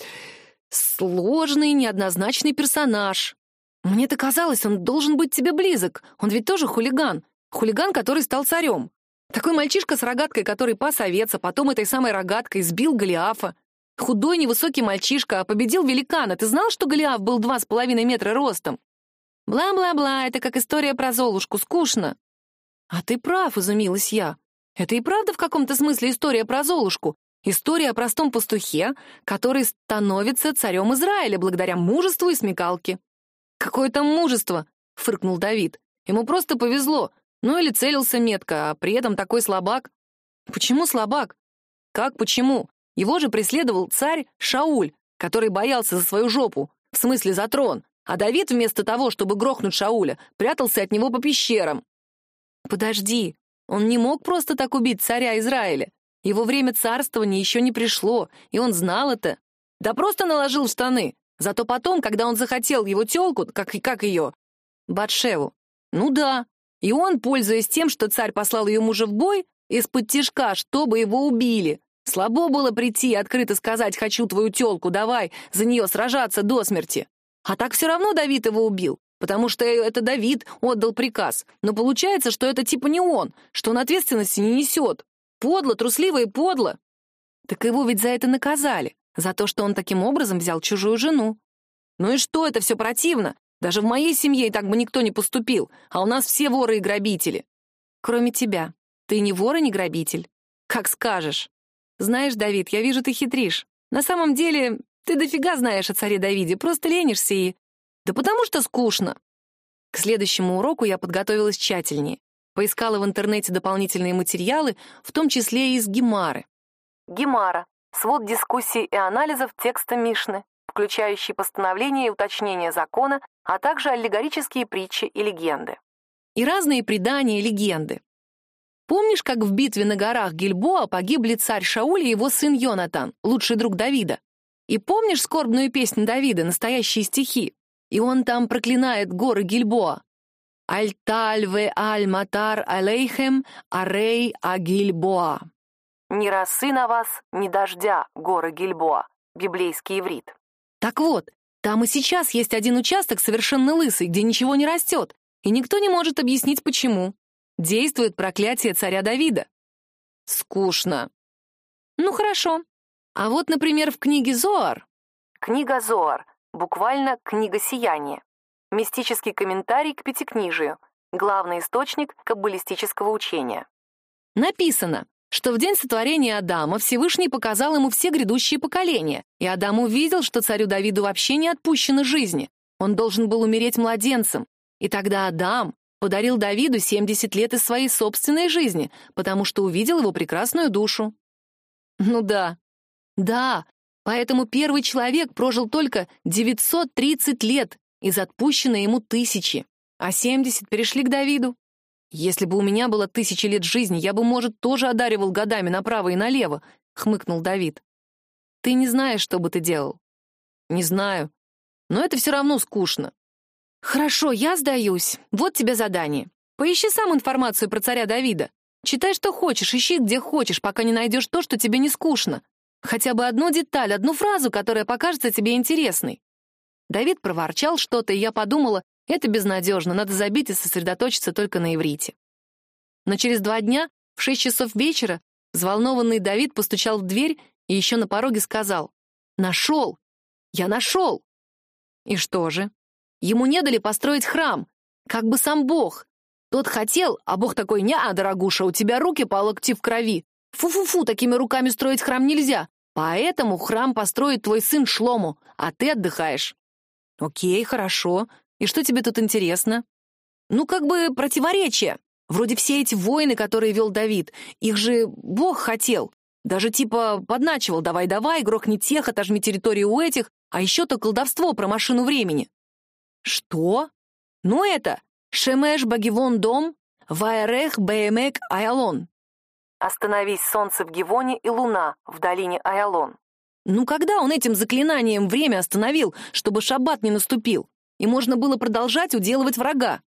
сложный, неоднозначный персонаж. Мне-то казалось, он должен быть тебе близок. Он ведь тоже хулиган. Хулиган, который стал царем. Такой мальчишка с рогаткой, который пас овец, а потом этой самой рогаткой сбил Голиафа. Худой, невысокий мальчишка, а победил великана. Ты знал, что Голиаф был два с половиной метра ростом? Бла-бла-бла, это как история про Золушку, скучно. А ты прав, изумилась я. Это и правда в каком-то смысле история про Золушку. История о простом пастухе, который становится царем Израиля благодаря мужеству и смекалке. «Какое там мужество?» — фыркнул Давид. «Ему просто повезло. Ну или целился метко, а при этом такой слабак». «Почему слабак?» «Как почему? Его же преследовал царь Шауль, который боялся за свою жопу, в смысле за трон, а Давид вместо того, чтобы грохнуть Шауля, прятался от него по пещерам». «Подожди, он не мог просто так убить царя Израиля. Его время царствования еще не пришло, и он знал это. Да просто наложил штаны. Зато потом, когда он захотел его тёлку, как, как ее, Батшеву, ну да, и он, пользуясь тем, что царь послал ее мужа в бой, из-под тишка, чтобы его убили. Слабо было прийти и открыто сказать «хочу твою тёлку, давай за нее сражаться до смерти». А так все равно Давид его убил, потому что это Давид отдал приказ. Но получается, что это типа не он, что он ответственности не несет. Подло, трусливо и подло. Так его ведь за это наказали. За то, что он таким образом взял чужую жену. Ну и что, это все противно. Даже в моей семье так бы никто не поступил, а у нас все воры и грабители. Кроме тебя. Ты не вор и не грабитель. Как скажешь. Знаешь, Давид, я вижу, ты хитришь. На самом деле, ты дофига знаешь о царе Давиде, просто ленишься и... Да потому что скучно. К следующему уроку я подготовилась тщательнее. Поискала в интернете дополнительные материалы, в том числе и из Гемары. Гемара свод дискуссий и анализов текста Мишны, включающий постановления и уточнения закона, а также аллегорические притчи и легенды. И разные предания и легенды. Помнишь, как в битве на горах Гильбоа погибли царь Шауль и его сын Йонатан, лучший друг Давида? И помнишь скорбную песню Давида, настоящие стихи? И он там проклинает горы Гильбоа. «Альтальве аль-матар алейхем арей агильбоа». «Ни росы на вас, ни дождя, горы Гильбоа», библейский иврит. Так вот, там и сейчас есть один участок совершенно лысый, где ничего не растет, и никто не может объяснить, почему. Действует проклятие царя Давида. Скучно. Ну хорошо. А вот, например, в книге Зоар. Книга Зоар, буквально «Книга сияния». Мистический комментарий к Пятикнижию, главный источник каббалистического учения. Написано, что в день сотворения Адама Всевышний показал ему все грядущие поколения, и Адам увидел, что царю Давиду вообще не отпущено жизни. Он должен был умереть младенцем. И тогда Адам подарил Давиду 70 лет из своей собственной жизни, потому что увидел его прекрасную душу. Ну да, да, поэтому первый человек прожил только 930 лет из отпущенной ему тысячи, а 70 перешли к Давиду. «Если бы у меня было тысячи лет жизни, я бы, может, тоже одаривал годами направо и налево», — хмыкнул Давид. «Ты не знаешь, что бы ты делал». «Не знаю. Но это все равно скучно». «Хорошо, я сдаюсь. Вот тебе задание. Поищи сам информацию про царя Давида. Читай, что хочешь, ищи, где хочешь, пока не найдешь то, что тебе не скучно. Хотя бы одну деталь, одну фразу, которая покажется тебе интересной». Давид проворчал что-то, и я подумала, это безнадежно, надо забить и сосредоточиться только на иврите. Но через два дня, в шесть часов вечера, взволнованный Давид постучал в дверь и еще на пороге сказал «Нашел! Я нашел!» И что же? Ему не дали построить храм, как бы сам Бог. Тот хотел, а Бог такой «Не-а, дорогуша, у тебя руки по локти в крови. Фу-фу-фу, такими руками строить храм нельзя. Поэтому храм построит твой сын Шлому, а ты отдыхаешь». «Окей, хорошо. И что тебе тут интересно? Ну, как бы противоречие. Вроде все эти войны, которые вел Давид, их же Бог хотел. Даже типа подначивал «давай-давай, грохни тех, отожми территорию у этих», а еще то колдовство про машину времени. Что? Ну это «Шемеш багивон дом, ваэрех бээмек айалон». Остановись солнце в Гивоне и луна в долине Айалон. Ну когда он этим заклинанием время остановил, чтобы шаббат не наступил, и можно было продолжать уделывать врага?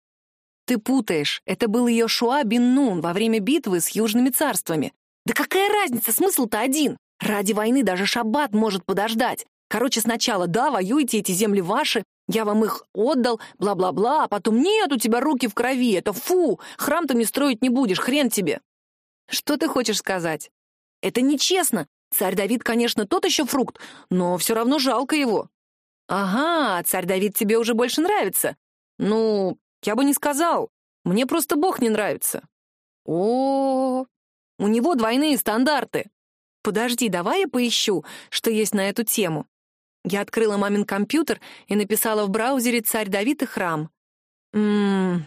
Ты путаешь, это был ее Шуа бин Нун во время битвы с южными царствами. Да какая разница, смысл-то один. Ради войны даже шаббат может подождать. Короче, сначала, да, воюйте, эти земли ваши, я вам их отдал, бла-бла-бла, а потом нет, у тебя руки в крови, это фу, храм ты мне строить не будешь, хрен тебе. Что ты хочешь сказать? Это нечестно. Царь Давид, конечно, тот еще фрукт, но все равно жалко его. Ага, царь Давид тебе уже больше нравится. Ну, я бы не сказал. Мне просто Бог не нравится. О, -о, -о. у него двойные стандарты. Подожди, давай я поищу, что есть на эту тему. Я открыла мамин компьютер и написала в браузере «Царь Давид и храм». Ммм,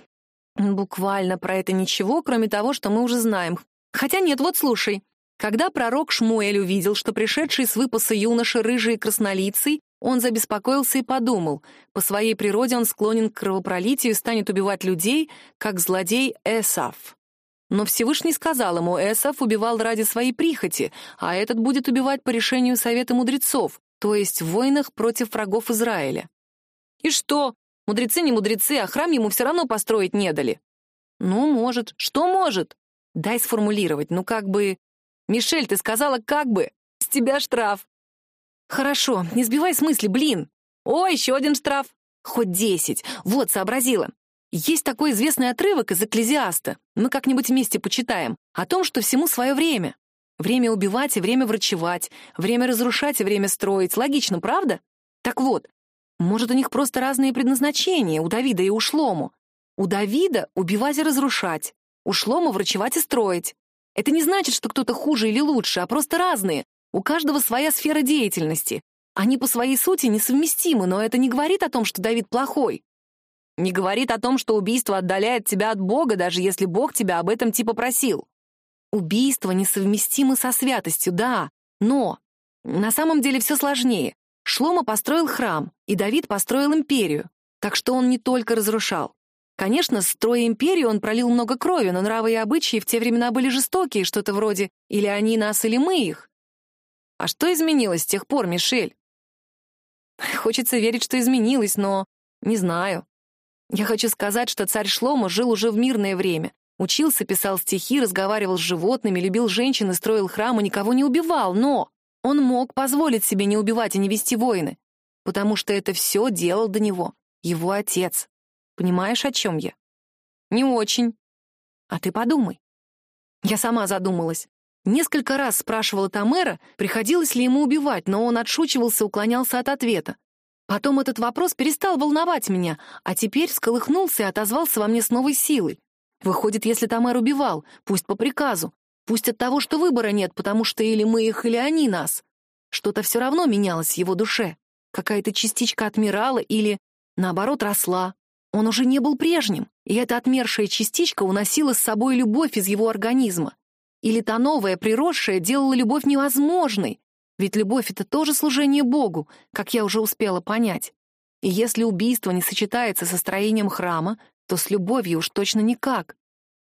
буквально про это ничего, кроме того, что мы уже знаем. Хотя нет, вот слушай. Когда пророк Шмуэль увидел, что пришедший с выпаса юноша рыжий и краснолицый, он забеспокоился и подумал, по своей природе он склонен к кровопролитию и станет убивать людей, как злодей Эсав. Но Всевышний сказал ему, Эсав убивал ради своей прихоти, а этот будет убивать по решению Совета мудрецов, то есть в войнах против врагов Израиля. И что? Мудрецы не мудрецы, а храм ему все равно построить не дали. Ну, может. Что может? Дай сформулировать, ну как бы... Мишель, ты сказала как бы. С тебя штраф. Хорошо, не сбивай с мысли, блин. О, еще один штраф. Хоть десять. Вот, сообразила. Есть такой известный отрывок из «Экклезиаста», мы как-нибудь вместе почитаем, о том, что всему свое время. Время убивать и время врачевать, время разрушать и время строить. Логично, правда? Так вот, может, у них просто разные предназначения, у Давида и у Шлому. У Давида убивать и разрушать, у Шлома врачевать и строить. Это не значит, что кто-то хуже или лучше, а просто разные. У каждого своя сфера деятельности. Они по своей сути несовместимы, но это не говорит о том, что Давид плохой. Не говорит о том, что убийство отдаляет тебя от Бога, даже если Бог тебя об этом типа просил. Убийство несовместимо со святостью, да, но на самом деле все сложнее. Шлома построил храм, и Давид построил империю, так что он не только разрушал. Конечно, строя империю, он пролил много крови, но нравы и обычаи в те времена были жестокие, что-то вроде «или они нас, или мы их». А что изменилось с тех пор, Мишель? Хочется верить, что изменилось, но не знаю. Я хочу сказать, что царь Шлома жил уже в мирное время. Учился, писал стихи, разговаривал с животными, любил женщин и строил храмы, никого не убивал, но он мог позволить себе не убивать и не вести войны, потому что это все делал до него его отец. Понимаешь, о чем я? Не очень. А ты подумай. Я сама задумалась. Несколько раз спрашивала Тамера, приходилось ли ему убивать, но он отшучивался, уклонялся от ответа. Потом этот вопрос перестал волновать меня, а теперь всколыхнулся и отозвался во мне с новой силой. Выходит, если Тамер убивал, пусть по приказу, пусть от того, что выбора нет, потому что или мы их, или они нас. Что-то все равно менялось в его душе. Какая-то частичка отмирала или, наоборот, росла. Он уже не был прежним, и эта отмершая частичка уносила с собой любовь из его организма. Или та новая, приросшая, делала любовь невозможной, ведь любовь — это тоже служение Богу, как я уже успела понять. И если убийство не сочетается со строением храма, то с любовью уж точно никак.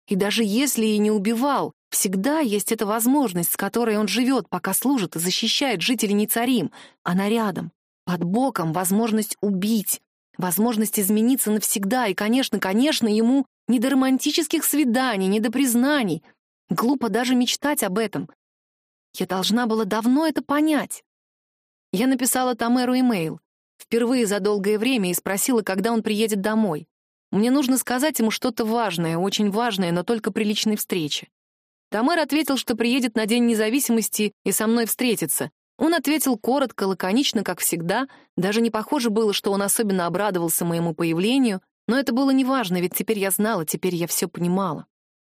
И даже если и не убивал, всегда есть эта возможность, с которой он живет, пока служит и защищает жителей не царим, она рядом, под боком возможность убить, возможность измениться навсегда, и, конечно, конечно, ему не до романтических свиданий, не до признаний. Глупо даже мечтать об этом. Я должна была давно это понять. Я написала Тамеру имейл, впервые за долгое время, и спросила, когда он приедет домой. Мне нужно сказать ему что-то важное, очень важное, но только при личной встрече. Тамер ответил, что приедет на День независимости и со мной встретится. Он ответил коротко, лаконично, как всегда. Даже не похоже было, что он особенно обрадовался моему появлению, но это было неважно, ведь теперь я знала, теперь я все понимала.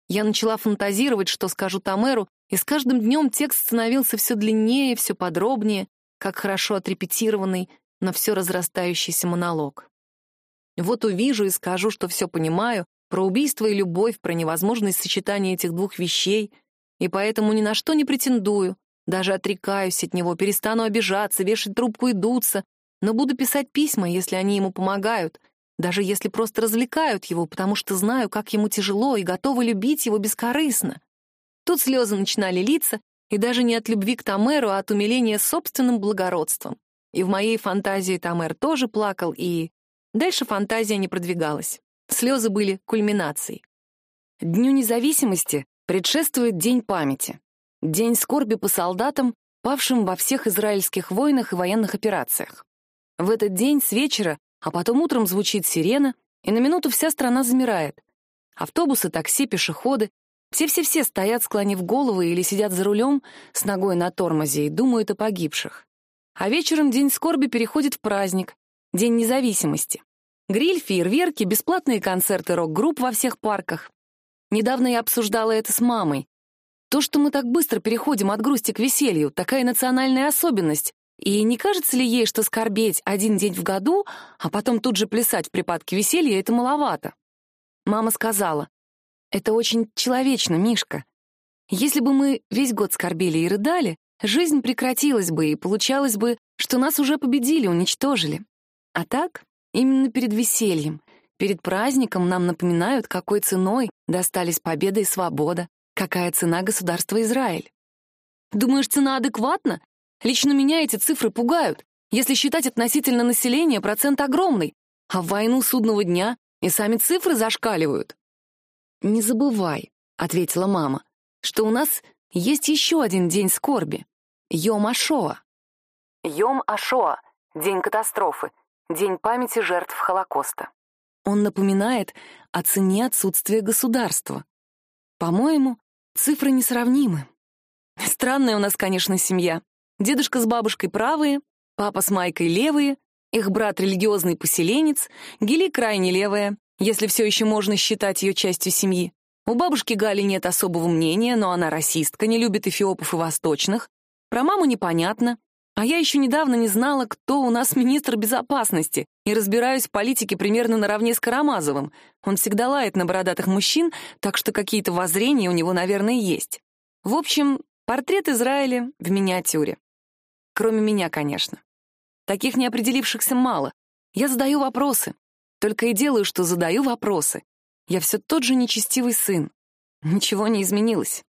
Я начала фантазировать, что скажу Тамеру, и с каждым днем текст становился все длиннее, все подробнее, как хорошо отрепетированный, но все разрастающийся монолог. Вот увижу и скажу, что все понимаю, про убийство и любовь, про невозможность сочетания этих двух вещей, и поэтому ни на что не претендую, Даже отрекаюсь от него, перестану обижаться, вешать трубку и дуться, но буду писать письма, если они ему помогают, даже если просто развлекают его, потому что знаю, как ему тяжело и готова любить его бескорыстно. Тут слезы начинали литься, и даже не от любви к Тамеру, а от умиления собственным благородством. И в моей фантазии Тамер тоже плакал, и... Дальше фантазия не продвигалась. Слезы были кульминацией. Дню независимости предшествует День памяти. День скорби по солдатам, павшим во всех израильских войнах и военных операциях. В этот день с вечера, а потом утром звучит сирена, и на минуту вся страна замирает. Автобусы, такси, пешеходы, все-все-все стоят, склонив головы или сидят за рулем с ногой на тормозе и думают о погибших. А вечером день скорби переходит в праздник, День независимости. Гриль, фейерверки, бесплатные концерты рок-групп во всех парках. Недавно я обсуждала это с мамой. То, что мы так быстро переходим от грусти к веселью, такая национальная особенность. И не кажется ли ей, что скорбеть один день в году, а потом тут же плясать в припадке веселья — это маловато? Мама сказала, это очень человечно, Мишка. Если бы мы весь год скорбели и рыдали, жизнь прекратилась бы, и получалось бы, что нас уже победили, уничтожили. А так, именно перед весельем, перед праздником нам напоминают, какой ценой достались победа и свобода, какая цена государства Израиль. Думаешь, цена адекватна? Лично меня эти цифры пугают. Если считать относительно населения, процент огромный, а в войну судного дня и сами цифры зашкаливают. «Не забывай», — ответила мама, «что у нас есть еще один день скорби — Йом Ашоа». Йом Ашоа — день катастрофы, день памяти жертв Холокоста. Он напоминает о цене отсутствия государства. По-моему, цифры несравнимы. Странная у нас, конечно, семья. Дедушка с бабушкой правые, папа с Майкой левые, их брат религиозный поселенец, Гели крайне левая, если все еще можно считать ее частью семьи. У бабушки Гали нет особого мнения, но она расистка, не любит эфиопов и восточных. Про маму непонятно. А я еще недавно не знала, кто у нас министр безопасности, и разбираюсь в политике примерно наравне с Карамазовым. Он всегда лает на бородатых мужчин, так что какие-то воззрения у него, наверное, есть. В общем, портрет Израиля в миниатюре. Кроме меня, конечно. Таких неопределившихся мало. Я задаю вопросы. Только и делаю, что задаю вопросы. Я все тот же нечестивый сын. Ничего не изменилось.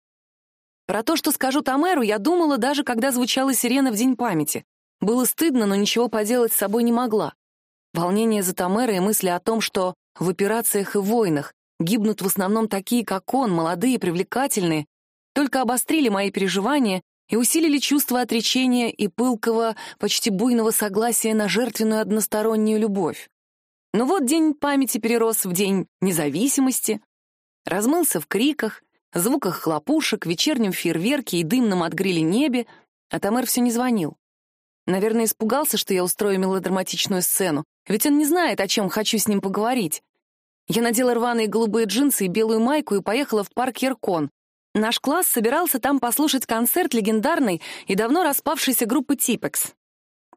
Про то, что скажу Тамеру, я думала даже, когда звучала сирена в День памяти. Было стыдно, но ничего поделать с собой не могла. Волнение за Тамера и мысли о том, что в операциях и войнах гибнут в основном такие, как он, молодые, и привлекательные, только обострили мои переживания и усилили чувство отречения и пылкого, почти буйного согласия на жертвенную одностороннюю любовь. Но вот день памяти перерос в день независимости, размылся в криках, звуках хлопушек, вечернем фейерверке и дымном от гриля небе, а Тамер все не звонил. Наверное, испугался, что я устрою мелодраматичную сцену, ведь он не знает, о чем хочу с ним поговорить. Я надела рваные голубые джинсы и белую майку и поехала в парк Яркон. Наш класс собирался там послушать концерт легендарной и давно распавшейся группы «Типекс».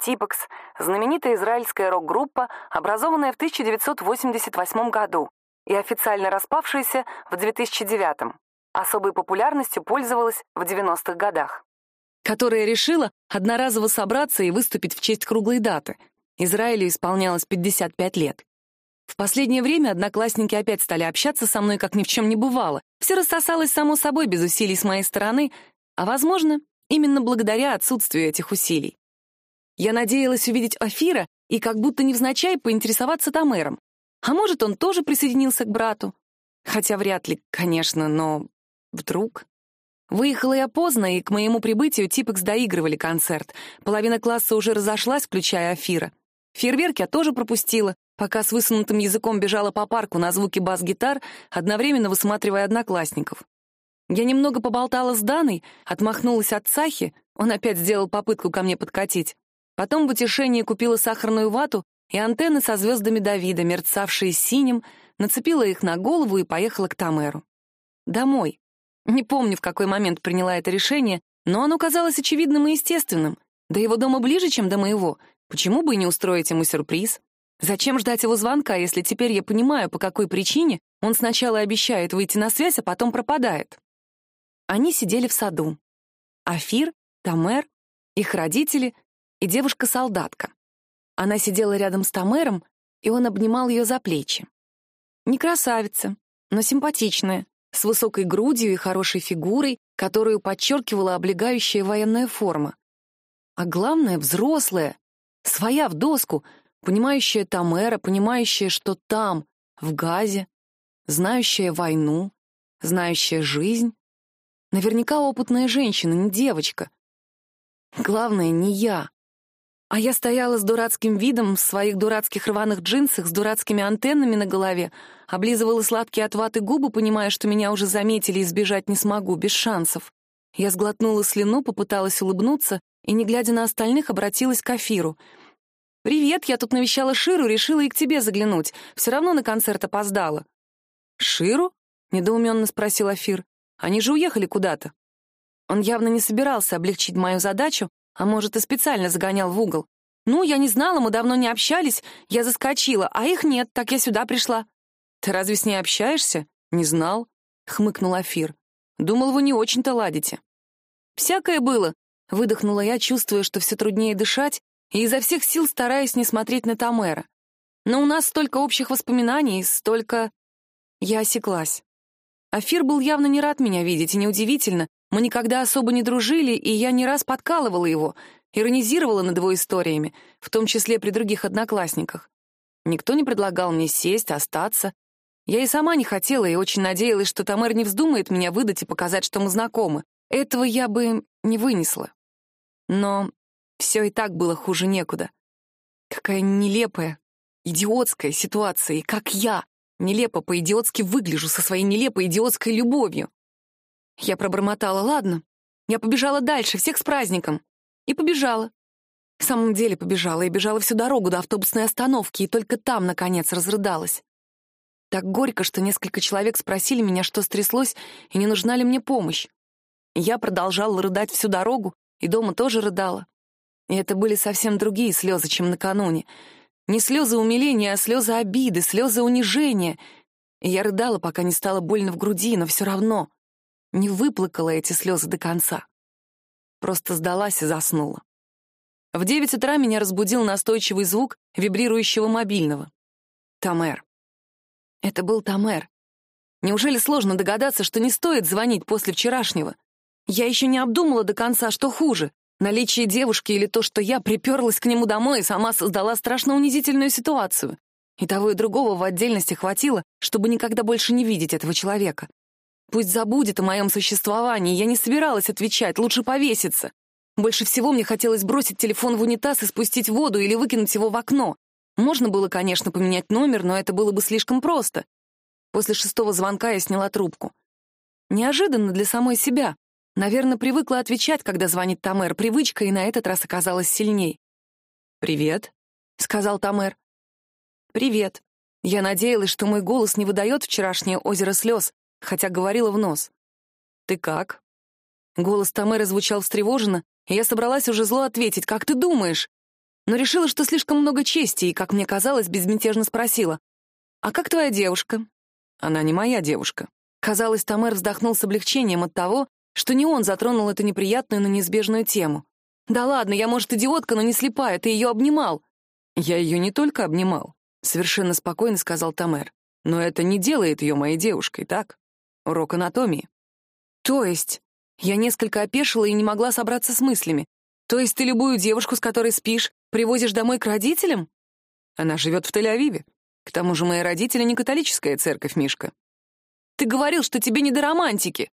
Типекс — знаменитая израильская рок-группа, образованная в 1988 году и официально распавшаяся в 2009. Особой популярностью пользовалась в 90-х годах. Которая решила одноразово собраться и выступить в честь круглой даты. Израилю исполнялось 55 лет. В последнее время одноклассники опять стали общаться со мной, как ни в чем не бывало. Все рассосалось само собой, без усилий с моей стороны, а, возможно, именно благодаря отсутствию этих усилий. Я надеялась увидеть Афира и как будто невзначай поинтересоваться Тамером. А может, он тоже присоединился к брату? Хотя вряд ли, конечно, но вдруг... Выехала я поздно, и к моему прибытию Типекс доигрывали концерт. Половина класса уже разошлась, включая Афира. Фейерверк я тоже пропустила, пока с высунутым языком бежала по парку на звуки бас-гитар, одновременно высматривая одноклассников. Я немного поболтала с Даной, отмахнулась от Сахи, он опять сделал попытку ко мне подкатить. Потом в утешении купила сахарную вату и антенны со звездами Давида, мерцавшие синим, нацепила их на голову и поехала к Тамеру. Домой. Не помню, в какой момент приняла это решение, но оно казалось очевидным и естественным. До его дома ближе, чем до моего. Почему бы и не устроить ему сюрприз? Зачем ждать его звонка, если теперь я понимаю, по какой причине он сначала обещает выйти на связь, а потом пропадает? Они сидели в саду. Афир Тамер, их родители и девушка-солдатка. Она сидела рядом с Тамером, и он обнимал ее за плечи. Не красавица, но симпатичная, с высокой грудью и хорошей фигурой, которую подчеркивала облегающая военная форма. А главное — взрослая, своя в доску, понимающая Тамера, понимающая, что там, в Газе, знающая войну, знающая жизнь. Наверняка опытная женщина, не девочка. Главное, не я. А я стояла с дурацким видом, в своих дурацких рваных джинсах, с дурацкими антеннами на голове, облизывала сладкие от ваты губы, понимая, что меня уже заметили и сбежать не смогу, без шансов. Я сглотнула слюну, попыталась улыбнуться и, не глядя на остальных, обратилась к Афиру. «Привет, я тут навещала Ширу, решила и к тебе заглянуть. Все равно на концерт опоздала». «Ширу?» — недоуменно спросил Афир. «Они же уехали куда-то». Он явно не собирался облегчить мою задачу, а может, и специально загонял в угол. «Ну, я не знала, мы давно не общались, я заскочила, а их нет, так я сюда пришла». «Ты разве с ней общаешься?» «Не знал», — хмыкнул Афир. «Думал, вы не очень-то ладите». «Всякое было», — выдохнула я, чувствуя, что все труднее дышать, и изо всех сил стараясь не смотреть на Тамера. «Но у нас столько общих воспоминаний, столько...» Я осеклась. Афир был явно не рад меня видеть, и неудивительно, мы никогда особо не дружили, и я не раз подкалывала его, иронизировала над его историями, в том числе при других одноклассниках. Никто не предлагал мне сесть, остаться. Я и сама не хотела, и очень надеялась, что Тамер не вздумает меня выдать и показать, что мы знакомы. Этого я бы не вынесла. Но все и так было хуже некуда. Какая нелепая, идиотская ситуация, и как я нелепо по-идиотски выгляжу со своей нелепой идиотской любовью. Я пробормотала, ладно. Я побежала дальше, всех с праздником. И побежала. В самом деле побежала, и бежала всю дорогу до автобусной остановки, и только там, наконец, разрыдалась. Так горько, что несколько человек спросили меня, что стряслось, и не нужна ли мне помощь. я продолжала рыдать всю дорогу, и дома тоже рыдала. И это были совсем другие слезы, чем накануне. Не слезы умиления, а слезы обиды, слезы унижения. И я рыдала, пока не стало больно в груди, но все равно не выплакала эти слезы до конца. Просто сдалась и заснула. В девять утра меня разбудил настойчивый звук вибрирующего мобильного. Тамер. Это был Тамер. Неужели сложно догадаться, что не стоит звонить после вчерашнего? Я еще не обдумала до конца, что хуже — наличие девушки или то, что я приперлась к нему домой и сама создала страшно унизительную ситуацию. И того и другого в отдельности хватило, чтобы никогда больше не видеть этого человека. Пусть забудет о моем существовании, я не собиралась отвечать, лучше повеситься. Больше всего мне хотелось бросить телефон в унитаз и спустить воду или выкинуть его в окно. Можно было, конечно, поменять номер, но это было бы слишком просто. После шестого звонка я сняла трубку. Неожиданно для самой себя. Наверное, привыкла отвечать, когда звонит Тамер. Привычка и на этот раз оказалась сильней. «Привет», — сказал Тамер. «Привет». Я надеялась, что мой голос не выдает вчерашнее озеро слез, хотя говорила в нос. «Ты как?» Голос Тамеры звучал встревоженно, и я собралась уже зло ответить, «Как ты думаешь?» Но решила, что слишком много чести, и, как мне казалось, безмятежно спросила, «А как твоя девушка?» «Она не моя девушка». Казалось, Тамер вздохнул с облегчением от того, что не он затронул эту неприятную, но неизбежную тему. «Да ладно, я, может, идиотка, но не слепая, ты ее обнимал». «Я ее не только обнимал», — совершенно спокойно сказал Тамер. «Но это не делает ее моей девушкой, так?» Урок анатомии. То есть? Я несколько опешила и не могла собраться с мыслями. То есть ты любую девушку, с которой спишь, привозишь домой к родителям? Она живет в Тель-Авиве. К тому же мои родители не католическая церковь, Мишка. Ты говорил, что тебе не до романтики.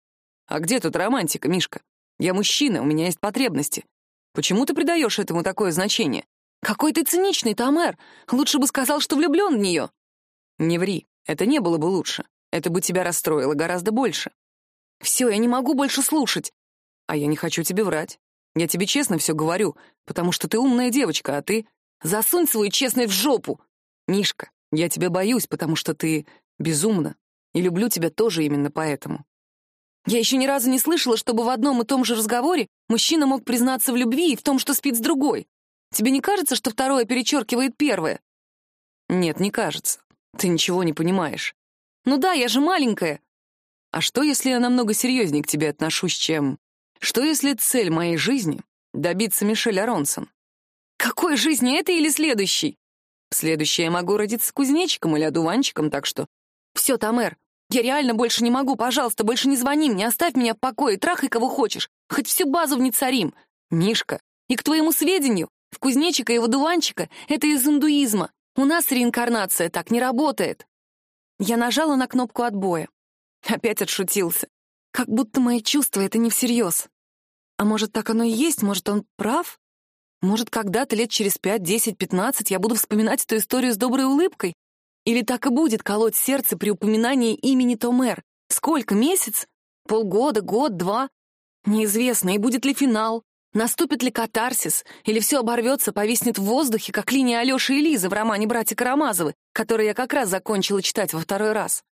А где тут романтика, Мишка? Я мужчина, у меня есть потребности. Почему ты придаешь этому такое значение? Какой ты циничный, Тамер. Лучше бы сказал, что влюблен в нее. Не ври, это не было бы лучше. Это бы тебя расстроило гораздо больше. Все, я не могу больше слушать. А я не хочу тебе врать. Я тебе честно все говорю, потому что ты умная девочка, а ты... Засунь свою честность в жопу! Мишка, я тебя боюсь, потому что ты безумна. И люблю тебя тоже именно поэтому. Я еще ни разу не слышала, чтобы в одном и том же разговоре мужчина мог признаться в любви и в том, что спит с другой. Тебе не кажется, что второе перечеркивает первое? Нет, не кажется. Ты ничего не понимаешь. Ну да, я же маленькая. А что, если я намного серьезнее к тебе отношусь, чем... Что если цель моей жизни — добиться Мишеля Ронсон? Какой жизни, это или следующий? Следующее я могу родиться кузнечиком или одуванчиком, так что... Все, Тамер, я реально больше не могу, пожалуйста, больше не звони мне, оставь меня в покое, трахай кого хочешь, хоть всю базу в Ницарим. Мишка, и к твоему сведению, в кузнечика и в одуванчика это из индуизма. У нас реинкарнация так не работает. Я нажала на кнопку отбоя. Опять отшутился. Как будто мои чувства — это не всерьез. А может, так оно и есть? Может, он прав? Может, когда-то лет через пять, десять, пятнадцать я буду вспоминать эту историю с доброй улыбкой? Или так и будет колоть сердце при упоминании имени Томер? Сколько, месяц? Полгода, год, два? Неизвестно, и будет ли финал? Наступит ли катарсис? Или все оборвется, повиснет в воздухе, как линия Алёши и Лизы в романе «Братья Карамазовы», который я как раз закончила читать во второй раз?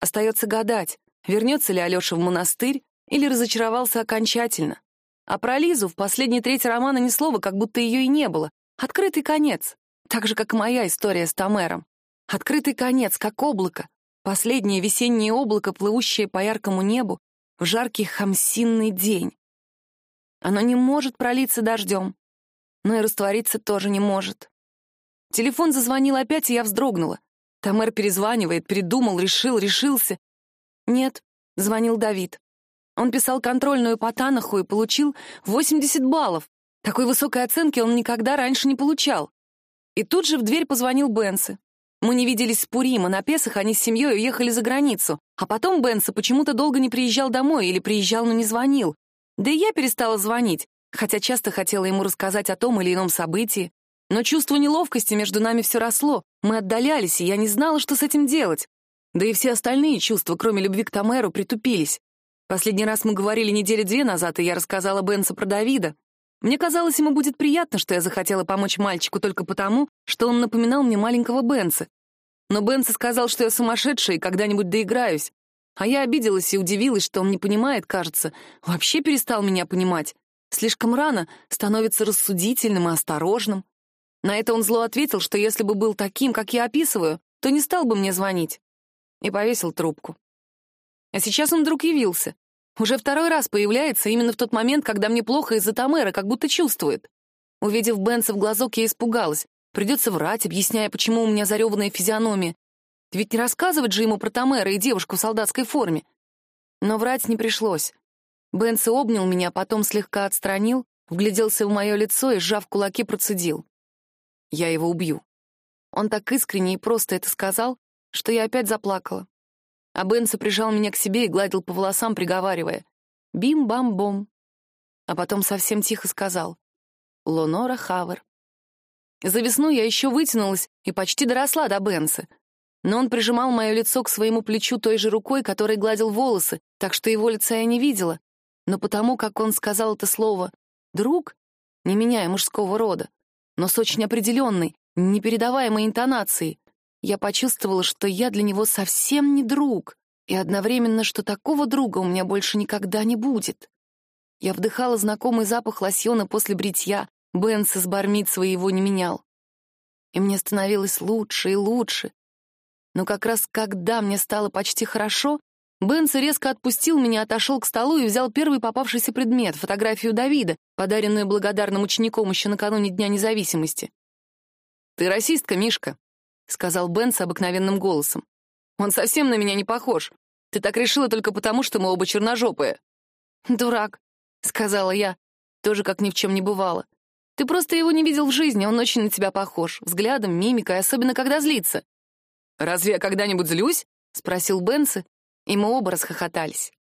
Остается гадать, вернется ли Алёша в монастырь или разочаровался окончательно. А про Лизу в последней трети романа ни слова, как будто ее и не было. Открытый конец. Так же, как моя история с Томером. Открытый конец, как облако. Последнее весеннее облако, плывущее по яркому небу в жаркий хамсинный день. Оно не может пролиться дождем, но и раствориться тоже не может. Телефон зазвонил опять, и я вздрогнула. Тамер перезванивает, передумал, решил, решился. Нет, звонил Давид. Он писал контрольную по Танаху и получил 80 баллов. Такой высокой оценки он никогда раньше не получал. И тут же в дверь позвонил Бенси. Мы не виделись с Пурима, на Песах они с семьей уехали за границу. А потом Бенса почему-то долго не приезжал домой или приезжал, но не звонил. Да и я перестала звонить, хотя часто хотела ему рассказать о том или ином событии. Но чувство неловкости между нами все росло, мы отдалялись, и я не знала, что с этим делать. Да и все остальные чувства, кроме любви к Тамеру, притупились. Последний раз мы говорили недели две назад, и я рассказала Бенсу про Давида. Мне казалось, ему будет приятно, что я захотела помочь мальчику только потому, что он напоминал мне маленького Бенса. Но Бенса сказал, что я сумасшедшая и когда-нибудь доиграюсь. А я обиделась и удивилась, что он не понимает, кажется, вообще перестал меня понимать. Слишком рано становится рассудительным и осторожным. На это он зло ответил, что если бы был таким, как я описываю, то не стал бы мне звонить. И повесил трубку. А сейчас он вдруг явился. Уже второй раз появляется именно в тот момент, когда мне плохо из-за Тамера, как будто чувствует. Увидев Бенса в глазок, я испугалась. Придется врать, объясняя, почему у меня зареванная физиономия. Ведь не рассказывать же ему про Тамера и девушку в солдатской форме. Но врать не пришлось. Бенси обнял меня, потом слегка отстранил, вгляделся в мое лицо и, сжав кулаки, процедил. «Я его убью». Он так искренне и просто это сказал, что я опять заплакала а Бенса прижал меня к себе и гладил по волосам, приговаривая «Бим-бам-бом». А потом совсем тихо сказал «Лонора Хавер». За весну я еще вытянулась и почти доросла до Бенса, но он прижимал мое лицо к своему плечу той же рукой, которой гладил волосы, так что его лица я не видела. Но потому, как он сказал это слово «друг», не меняя мужского рода, но с очень определенной, непередаваемой интонацией, я почувствовала, что я для него совсем не друг, и одновременно, что такого друга у меня больше никогда не будет. Я вдыхала знакомый запах лосьона после бритья, Бенс из бармитсва его не менял. И мне становилось лучше и лучше. Но как раз когда мне стало почти хорошо, Бенс резко отпустил меня, отошел к столу и взял первый попавшийся предмет — фотографию Давида, подаренную благодарным учеником еще накануне Дня независимости. «Ты расистка, Мишка», — сказал Бен с обыкновенным голосом. «Он совсем на меня не похож. Ты так решила только потому, что мы оба черножопые». «Дурак», — сказала я, тоже как ни в чем не бывало. «Ты просто его не видел в жизни, он очень на тебя похож. Взглядом, мимикой, особенно когда злится». «Разве я когда-нибудь злюсь?» — спросил Бенси, и мы оба расхохотались.